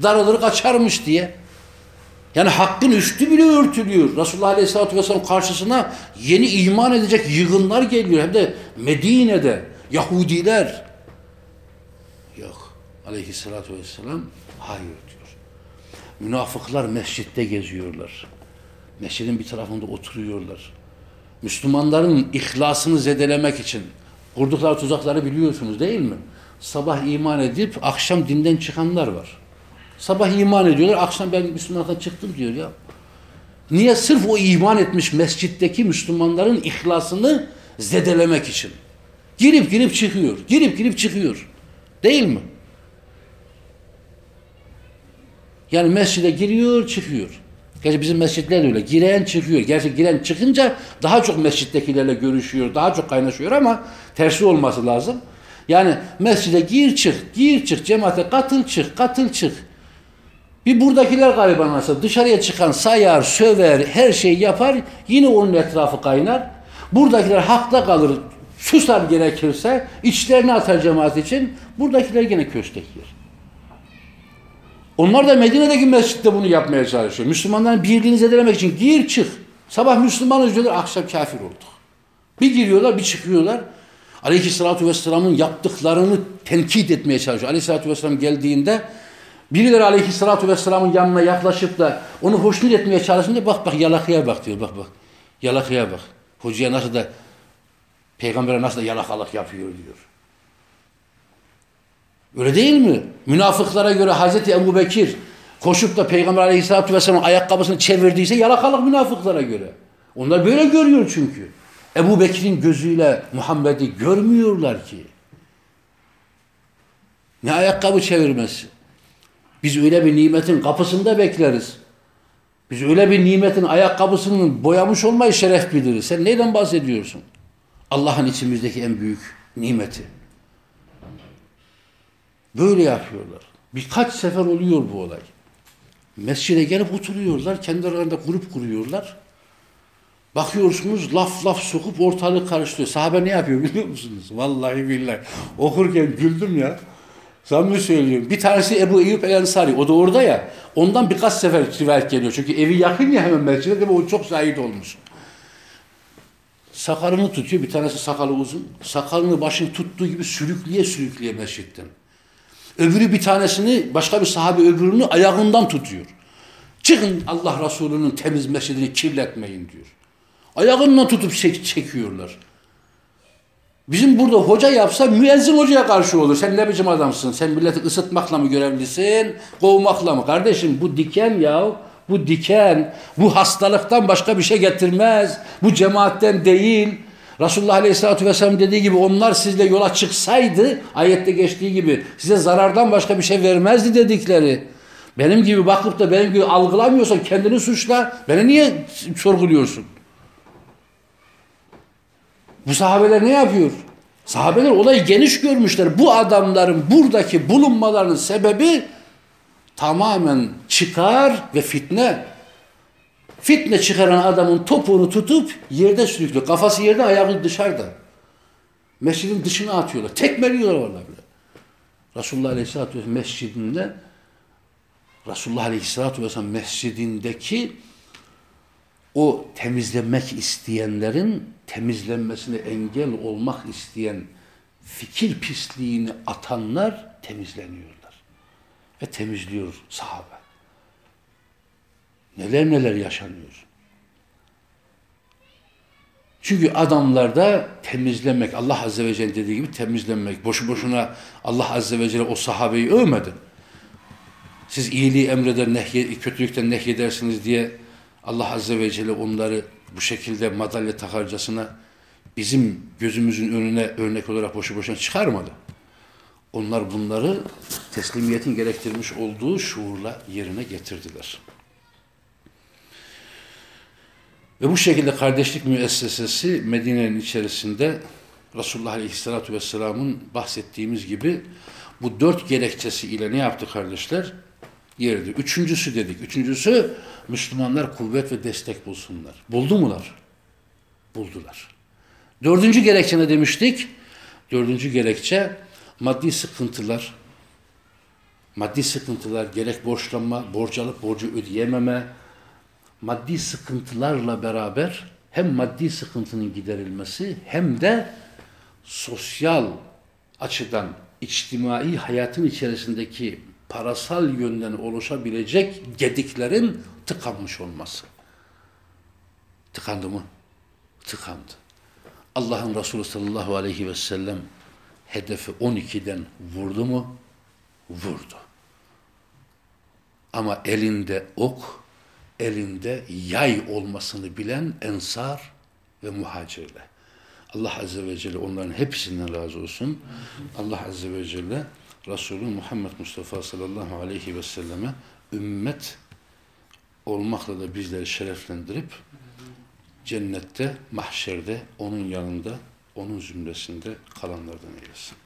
[SPEAKER 1] Daralır kaçarmış diye. Yani hakkın üstü bile örtülüyor. Resulullah Aleyhisselatü Vesselam karşısına yeni iman edecek yığınlar geliyor. Hem de Medine'de Yahudiler. Yok. Aleyhisselatü Vesselam hayır diyor. Münafıklar mescitte geziyorlar. Mescidin bir tarafında oturuyorlar. Müslümanların ihlasını zedelemek için kurdukları tuzakları biliyorsunuz değil mi? Sabah iman edip akşam dinden çıkanlar var. Sabah iman ediyorlar, akşam ben Müslümanlıktan çıktım diyor ya. Niye? Sırf o iman etmiş mescitteki Müslümanların ihlasını zedelemek için. Girip girip çıkıyor, girip girip çıkıyor. Değil mi? Yani mescide giriyor, çıkıyor. Gerçi bizim mescitler öyle. Giren çıkıyor. Gerçi giren çıkınca daha çok mescittekilerle görüşüyor, daha çok kaynaşıyor ama tersi olması lazım. Yani mescide gir çık, gir çık, cemaate katıl çık, katıl çık. Bir buradakiler galiba nasıl dışarıya çıkan sayar, söver, her şeyi yapar yine onun etrafı kaynar. Buradakiler hakta kalır, susar gerekirse içlerini atar cemaat için. Buradakiler yine köstek yer. Onlar da Medine'deki mescitte bunu yapmaya çalışıyor. Müslümanların birliğini zedelemek için gir çık. Sabah Müslümanız diyorlar, akşam kafir olduk. Bir giriyorlar, bir çıkıyorlar. Aleyhisselatü Vesselam'ın yaptıklarını tenkit etmeye çalışıyor. Aleyhisselatü Vesselam geldiğinde birileri Aleyhisselatü Vesselam'ın yanına yaklaşıp da onu hoşnut etmeye çalışınca bak bak yalakaya bak diyor. Bak bak yalakaya bak. Hocaya nasıl da peygambere nasıl da yalakalık yapıyor diyor. Öyle değil mi? Münafıklara göre Hazreti Ebu Bekir koşup da Peygamber Aleyhisselatü Vesselam'ın ayakkabısını çevirdiyse yalakalık münafıklara göre. Onlar böyle görüyor çünkü. Ebu Bekir'in gözüyle Muhammed'i görmüyorlar ki. Ne ayakkabı çevirmesi. Biz öyle bir nimetin kapısında bekleriz. Biz öyle bir nimetin ayakkabısının boyamış olmayı şeref biliriz. Sen neyden bahsediyorsun? Allah'ın içimizdeki en büyük nimeti. Böyle yapıyorlar. Birkaç sefer oluyor bu olay. Mescide gelip oturuyorlar, kendi aralarında grup kuruyorlar. Bakıyorsunuz laf laf sokup ortalık karıştırıyor. Sahabe ne yapıyor biliyor musunuz? Vallahi billahi. Okurken güldüm ya. Samimi söylüyorum. Bir tanesi Ebu Eyyub El Ensari. O da orada ya. Ondan birkaç sefer rivayet geliyor. Çünkü evi yakın ya hemen mescide. O çok zahit olmuş. Sakalını tutuyor. Bir tanesi sakalı uzun. Sakalını başını tuttuğu gibi sürükleye sürükleye mescitten. Öbürü bir tanesini, başka bir sahabe öbürünü ayağından tutuyor. Çıkın Allah Resulü'nün temiz mescidini kirletmeyin diyor. Ayağından tutup çek çekiyorlar. Bizim burada hoca yapsa müezzin hocaya karşı olur. Sen ne biçim adamsın? Sen milleti ısıtmakla mı görevlisin? Kovmakla mı? Kardeşim bu diken ya. Bu diken. Bu hastalıktan başka bir şey getirmez. Bu cemaatten değil. Resulullah Aleyhisselatü Vesselam dediği gibi onlar sizle yola çıksaydı ayette geçtiği gibi size zarardan başka bir şey vermezdi dedikleri. Benim gibi bakıp da benim gibi algılamıyorsan kendini suçla. Beni niye sorguluyorsun? Bu sahabeler ne yapıyor? Sahabeler olayı geniş görmüşler. Bu adamların buradaki bulunmalarının sebebi tamamen çıkar ve fitne fitne çıkaran adamın topuğunu tutup yerde sürüklüyor. Kafası yerde, ayağı dışarıda. Mescidin dışına atıyorlar. Tekmeliyorlar orada bile. Resulullah Aleyhisselatü Vesselam mescidinde Resulullah Aleyhisselatü Vesselam mescidindeki o temizlenmek isteyenlerin temizlenmesine engel olmak isteyen fikir pisliğini atanlar temizleniyorlar. Ve temizliyor sahabe. Neler neler yaşanıyor. Çünkü adamlarda temizlemek, Allah Azze ve Celle dediği gibi temizlenmek. Boşu boşuna Allah Azze ve Celle o sahabeyi övmedi. Siz iyiliği emreder, nehye, kötülükten nehyedersiniz diye Allah Azze ve Celle onları bu şekilde madalya takarcasına bizim gözümüzün önüne örnek olarak boşu boşuna çıkarmadı. Onlar bunları teslimiyetin gerektirmiş olduğu şuurla yerine getirdiler. Ve bu şekilde kardeşlik müessesesi Medine'nin içerisinde Resulullah Aleyhisselatü Vesselam'ın bahsettiğimiz gibi bu dört gerekçesi ile ne yaptı kardeşler? Yerdi. Üçüncüsü dedik. Üçüncüsü Müslümanlar kuvvet ve destek bulsunlar. Buldu mular? Buldular. Dördüncü gerekçe ne demiştik? Dördüncü gerekçe maddi sıkıntılar, maddi sıkıntılar, gerek borçlanma, borç alıp borcu ödeyememe, maddi sıkıntılarla beraber hem maddi sıkıntının giderilmesi hem de sosyal açıdan içtimai hayatın içerisindeki parasal yönden oluşabilecek gediklerin tıkanmış olması. Tıkandı mı? Tıkandı. Allah'ın Resulü sallallahu aleyhi ve sellem hedefi 12'den vurdu mu? Vurdu. Ama elinde ok, elinde yay olmasını bilen ensar ve muhacirler. Allah Azze ve Celle onların hepsinden razı olsun. Allah Azze ve Celle Resulü Muhammed Mustafa sallallahu aleyhi ve selleme ümmet olmakla da bizleri şereflendirip cennette, mahşerde, onun yanında, onun zümresinde kalanlardan eylesin.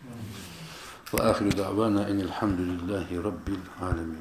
[SPEAKER 1] Ve ahiru davana enilhamdülillahi rabbil alemin.